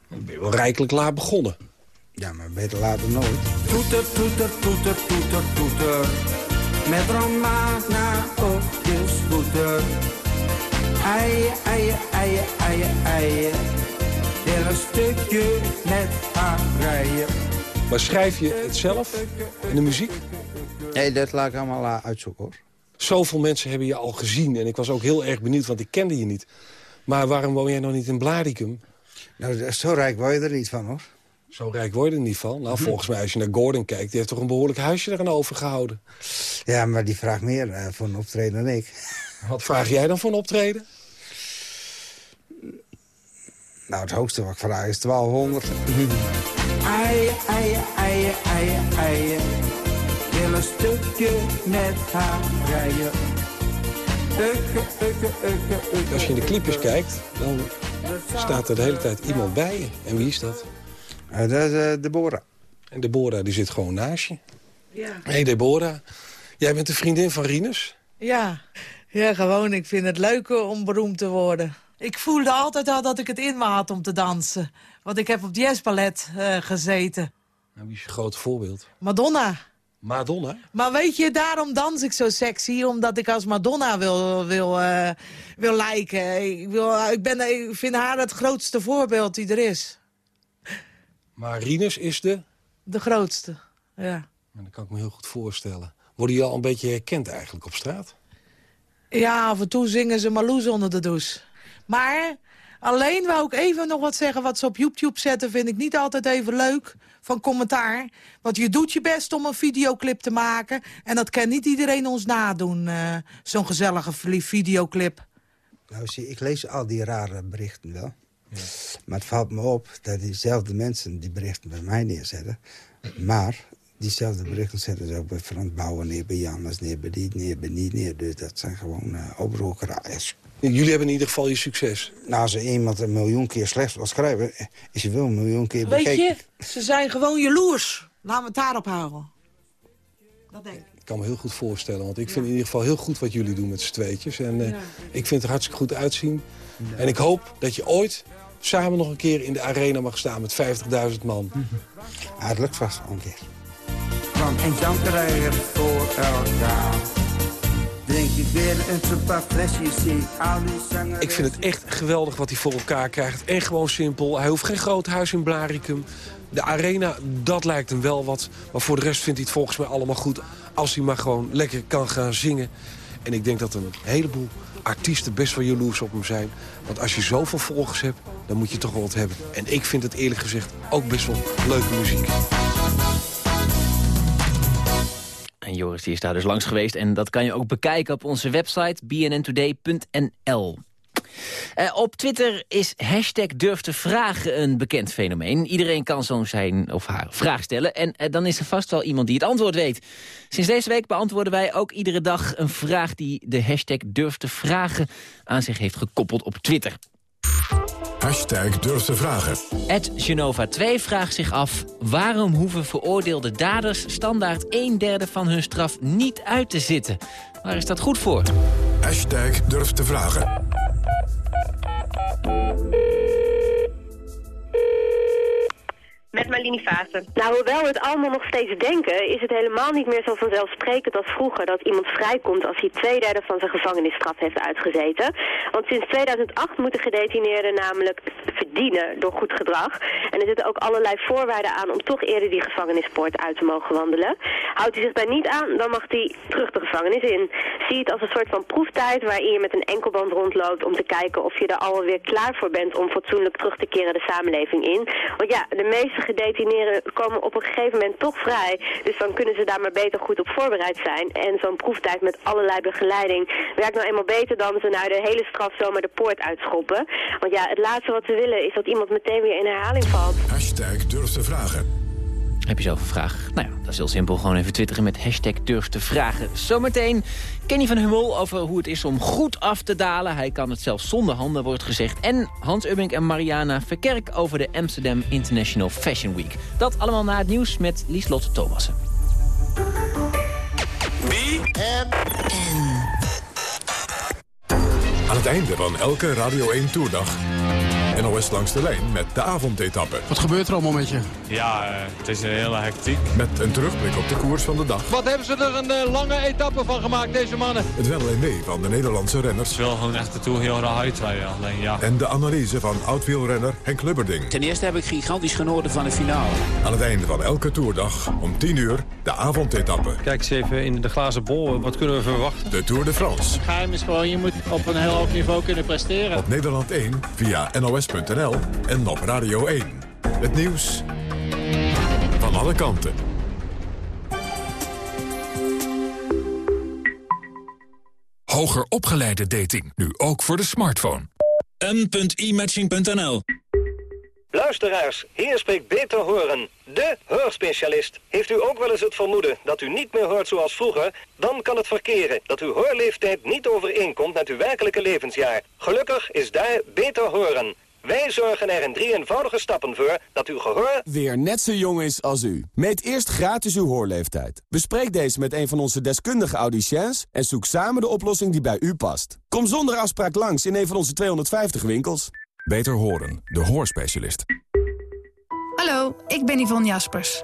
Dan ben je wel rijkelijk laat begonnen. Ja, maar beter later nooit. Toeter, toeter, toeter, toeter, toeter. Met Romana op je scooter. Eien, eien, eien, eien, eien. Een stukje met haar rijden. Maar schrijf je het zelf in de muziek? Nee, dat laat ik allemaal eh, uitzoeken hoor. Zoveel mensen hebben je al gezien. En ik was ook heel erg benieuwd, want ik kende je niet. Maar waarom woon jij nog niet in Blaricum? Nou, zo rijk word je er niet van hoor. Zo rijk word je er niet van. Nou, volgens mij als je naar Gordon kijkt... die heeft toch een behoorlijk huisje eraan overgehouden. Ja, maar die vraagt meer eh, voor een optreden dan ik. Wat vraag jij dan voor een optreden? Nou, het hoogste wat ik vraag is 1200. Eien, eien, eien, eien, eien. Wil een stukje met haar rijden. Ukke, ukke, ukke, ukke. Als je in de clipjes kijkt, dan staat er de hele tijd iemand bij je. En wie is dat? Uh, dat is uh, Deborah. En Deborah, die zit gewoon naast je. Ja. Hé hey Deborah, jij bent de vriendin van Rinus? Ja. ja, gewoon. Ik vind het leuk om beroemd te worden. Ik voelde altijd al dat ik het in me had om te dansen. Want ik heb op het jazzballet uh, gezeten. En wie is je grote voorbeeld? Madonna. Madonna? Maar weet je, daarom dans ik zo sexy. Omdat ik als Madonna wil, wil, uh, wil lijken. Ik, wil, ik, ben, ik vind haar het grootste voorbeeld die er is. Maar Rinus is de? De grootste, ja. En dat kan ik me heel goed voorstellen. Worden jullie al een beetje herkend eigenlijk op straat? Ja, af en toe zingen ze Marloes onder de douche. Maar alleen wou ik even nog wat zeggen. Wat ze op YouTube zetten vind ik niet altijd even leuk van commentaar. Want je doet je best om een videoclip te maken. En dat kan niet iedereen ons nadoen, uh, zo'n gezellige videoclip. Nou zie, ik lees al die rare berichten wel. Ja. Maar het valt me op dat diezelfde mensen die berichten bij mij neerzetten. Maar diezelfde berichten zetten ze ook bij Frans Bouwen neer, bij Jannes neer, bij die neer, bij die neer. Dus dat zijn gewoon uh. Jullie hebben in ieder geval je succes. Nou, als iemand een miljoen keer slecht wil schrijven... is hij wel een miljoen keer bekeken. Weet je, ze zijn gewoon jaloers. Laten we het daarop houden. Dat denk ik. Ik kan me heel goed voorstellen, want ik vind in ieder geval heel goed wat jullie doen met z'n tweetjes. En uh, ik vind het er hartstikke goed uitzien. En ik hoop dat je ooit samen nog een keer in de arena mag staan met 50.000 man. Ja, het lukt vast een keer. Want en Jan krijgen voor elkaar. Ik vind het echt geweldig wat hij voor elkaar krijgt. En gewoon simpel. Hij hoeft geen groot huis in Blaricum. De arena, dat lijkt hem wel wat. Maar voor de rest vindt hij het volgens mij allemaal goed. Als hij maar gewoon lekker kan gaan zingen. En ik denk dat een heleboel artiesten best wel jaloers op hem zijn. Want als je zoveel volgers hebt, dan moet je toch wel wat hebben. En ik vind het eerlijk gezegd ook best wel leuke muziek. En Joris die is daar dus langs geweest. En dat kan je ook bekijken op onze website bnntoday.nl. Uh, op Twitter is hashtag durf te vragen een bekend fenomeen. Iedereen kan zo'n zijn of haar vraag stellen. En uh, dan is er vast wel iemand die het antwoord weet. Sinds deze week beantwoorden wij ook iedere dag een vraag... die de hashtag durf te vragen aan zich heeft gekoppeld op Twitter. Hashtag durf te vragen. Ed Genova 2 vraagt zich af... waarom hoeven veroordeelde daders standaard een derde van hun straf niet uit te zitten? Waar is dat goed voor? Hashtag durf te vragen. Met Marlini Fase. Nou, hoewel we het allemaal nog steeds denken, is het helemaal niet meer zo vanzelfsprekend als vroeger dat iemand vrijkomt als hij twee derde van zijn gevangenisstraf heeft uitgezeten. Want sinds 2008 moeten gedetineerden namelijk verdienen door goed gedrag. En er zitten ook allerlei voorwaarden aan om toch eerder die gevangenispoort uit te mogen wandelen. Houdt hij zich daar niet aan, dan mag hij terug de gevangenis in. Zie het als een soort van proeftijd waarin je met een enkelband rondloopt om te kijken of je er alweer klaar voor bent om fatsoenlijk terug te keren de samenleving in. Want ja, de meeste gedetineerden komen op een gegeven moment toch vrij. Dus dan kunnen ze daar maar beter goed op voorbereid zijn. En zo'n proeftijd met allerlei begeleiding werkt nou eenmaal beter dan ze nou de hele straf zomaar de poort uitschoppen. Want ja, het laatste wat ze willen is dat iemand meteen weer in herhaling valt. Hashtag durf te vragen. Heb je zelf een vraag? Nou ja, dat is heel simpel. Gewoon even twitteren met hashtag durf te vragen. Zometeen Kenny van Hummel over hoe het is om goed af te dalen. Hij kan het zelfs zonder handen, wordt gezegd. En Hans Ubbink en Mariana Verkerk over de Amsterdam International Fashion Week. Dat allemaal na het nieuws met Lieslot Thomassen. Aan het einde van elke Radio 1 Toerdag NOS langs de lijn met de avondetappe. Wat gebeurt er allemaal met je? Ja, uh, het is een hele hectiek. Met een terugblik op de koers van de dag. Wat hebben ze er een uh, lange etappe van gemaakt, deze mannen? Het wel en mee van de Nederlandse renners. Ik wil gewoon echt de Tour heel raar uitrijden, alleen ja. En de analyse van oud-wielrenner Henk Lubberding. Ten eerste heb ik gigantisch genoten van de finale. Aan het einde van elke toerdag, om 10 uur, de avondetappe. Kijk eens even in de glazen bol, wat kunnen we verwachten? De Tour de France. Het geheim is gewoon, je moet op een heel hoog niveau kunnen presteren. Op Nederland 1, via nos.nl en op Radio 1. Het nieuws alle kanten. Hoger opgeleide dating, nu ook voor de smartphone. m.imatching.nl Luisteraars, hier spreekt Beter Horen, de hoorspecialist. Heeft u ook wel eens het vermoeden dat u niet meer hoort zoals vroeger? Dan kan het verkeren dat uw hoorleeftijd niet overeenkomt met uw werkelijke levensjaar. Gelukkig is daar Beter Horen. Wij zorgen er in drie eenvoudige stappen voor dat uw gehoor... weer net zo jong is als u. Meet eerst gratis uw hoorleeftijd. Bespreek deze met een van onze deskundige audiciëns... en zoek samen de oplossing die bij u past. Kom zonder afspraak langs in een van onze 250 winkels. Beter horen, de hoorspecialist. Hallo, ik ben Yvonne Jaspers.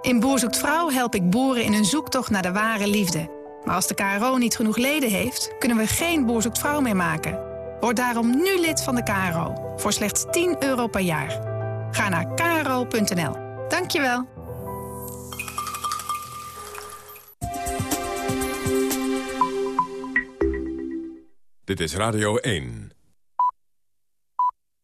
In Boer zoekt Vrouw help ik boeren in hun zoektocht naar de ware liefde. Maar als de KRO niet genoeg leden heeft... kunnen we geen Boer zoekt Vrouw meer maken... Word daarom nu lid van de KRO voor slechts 10 euro per jaar. Ga naar kro.nl. Dankjewel. Dit is Radio 1.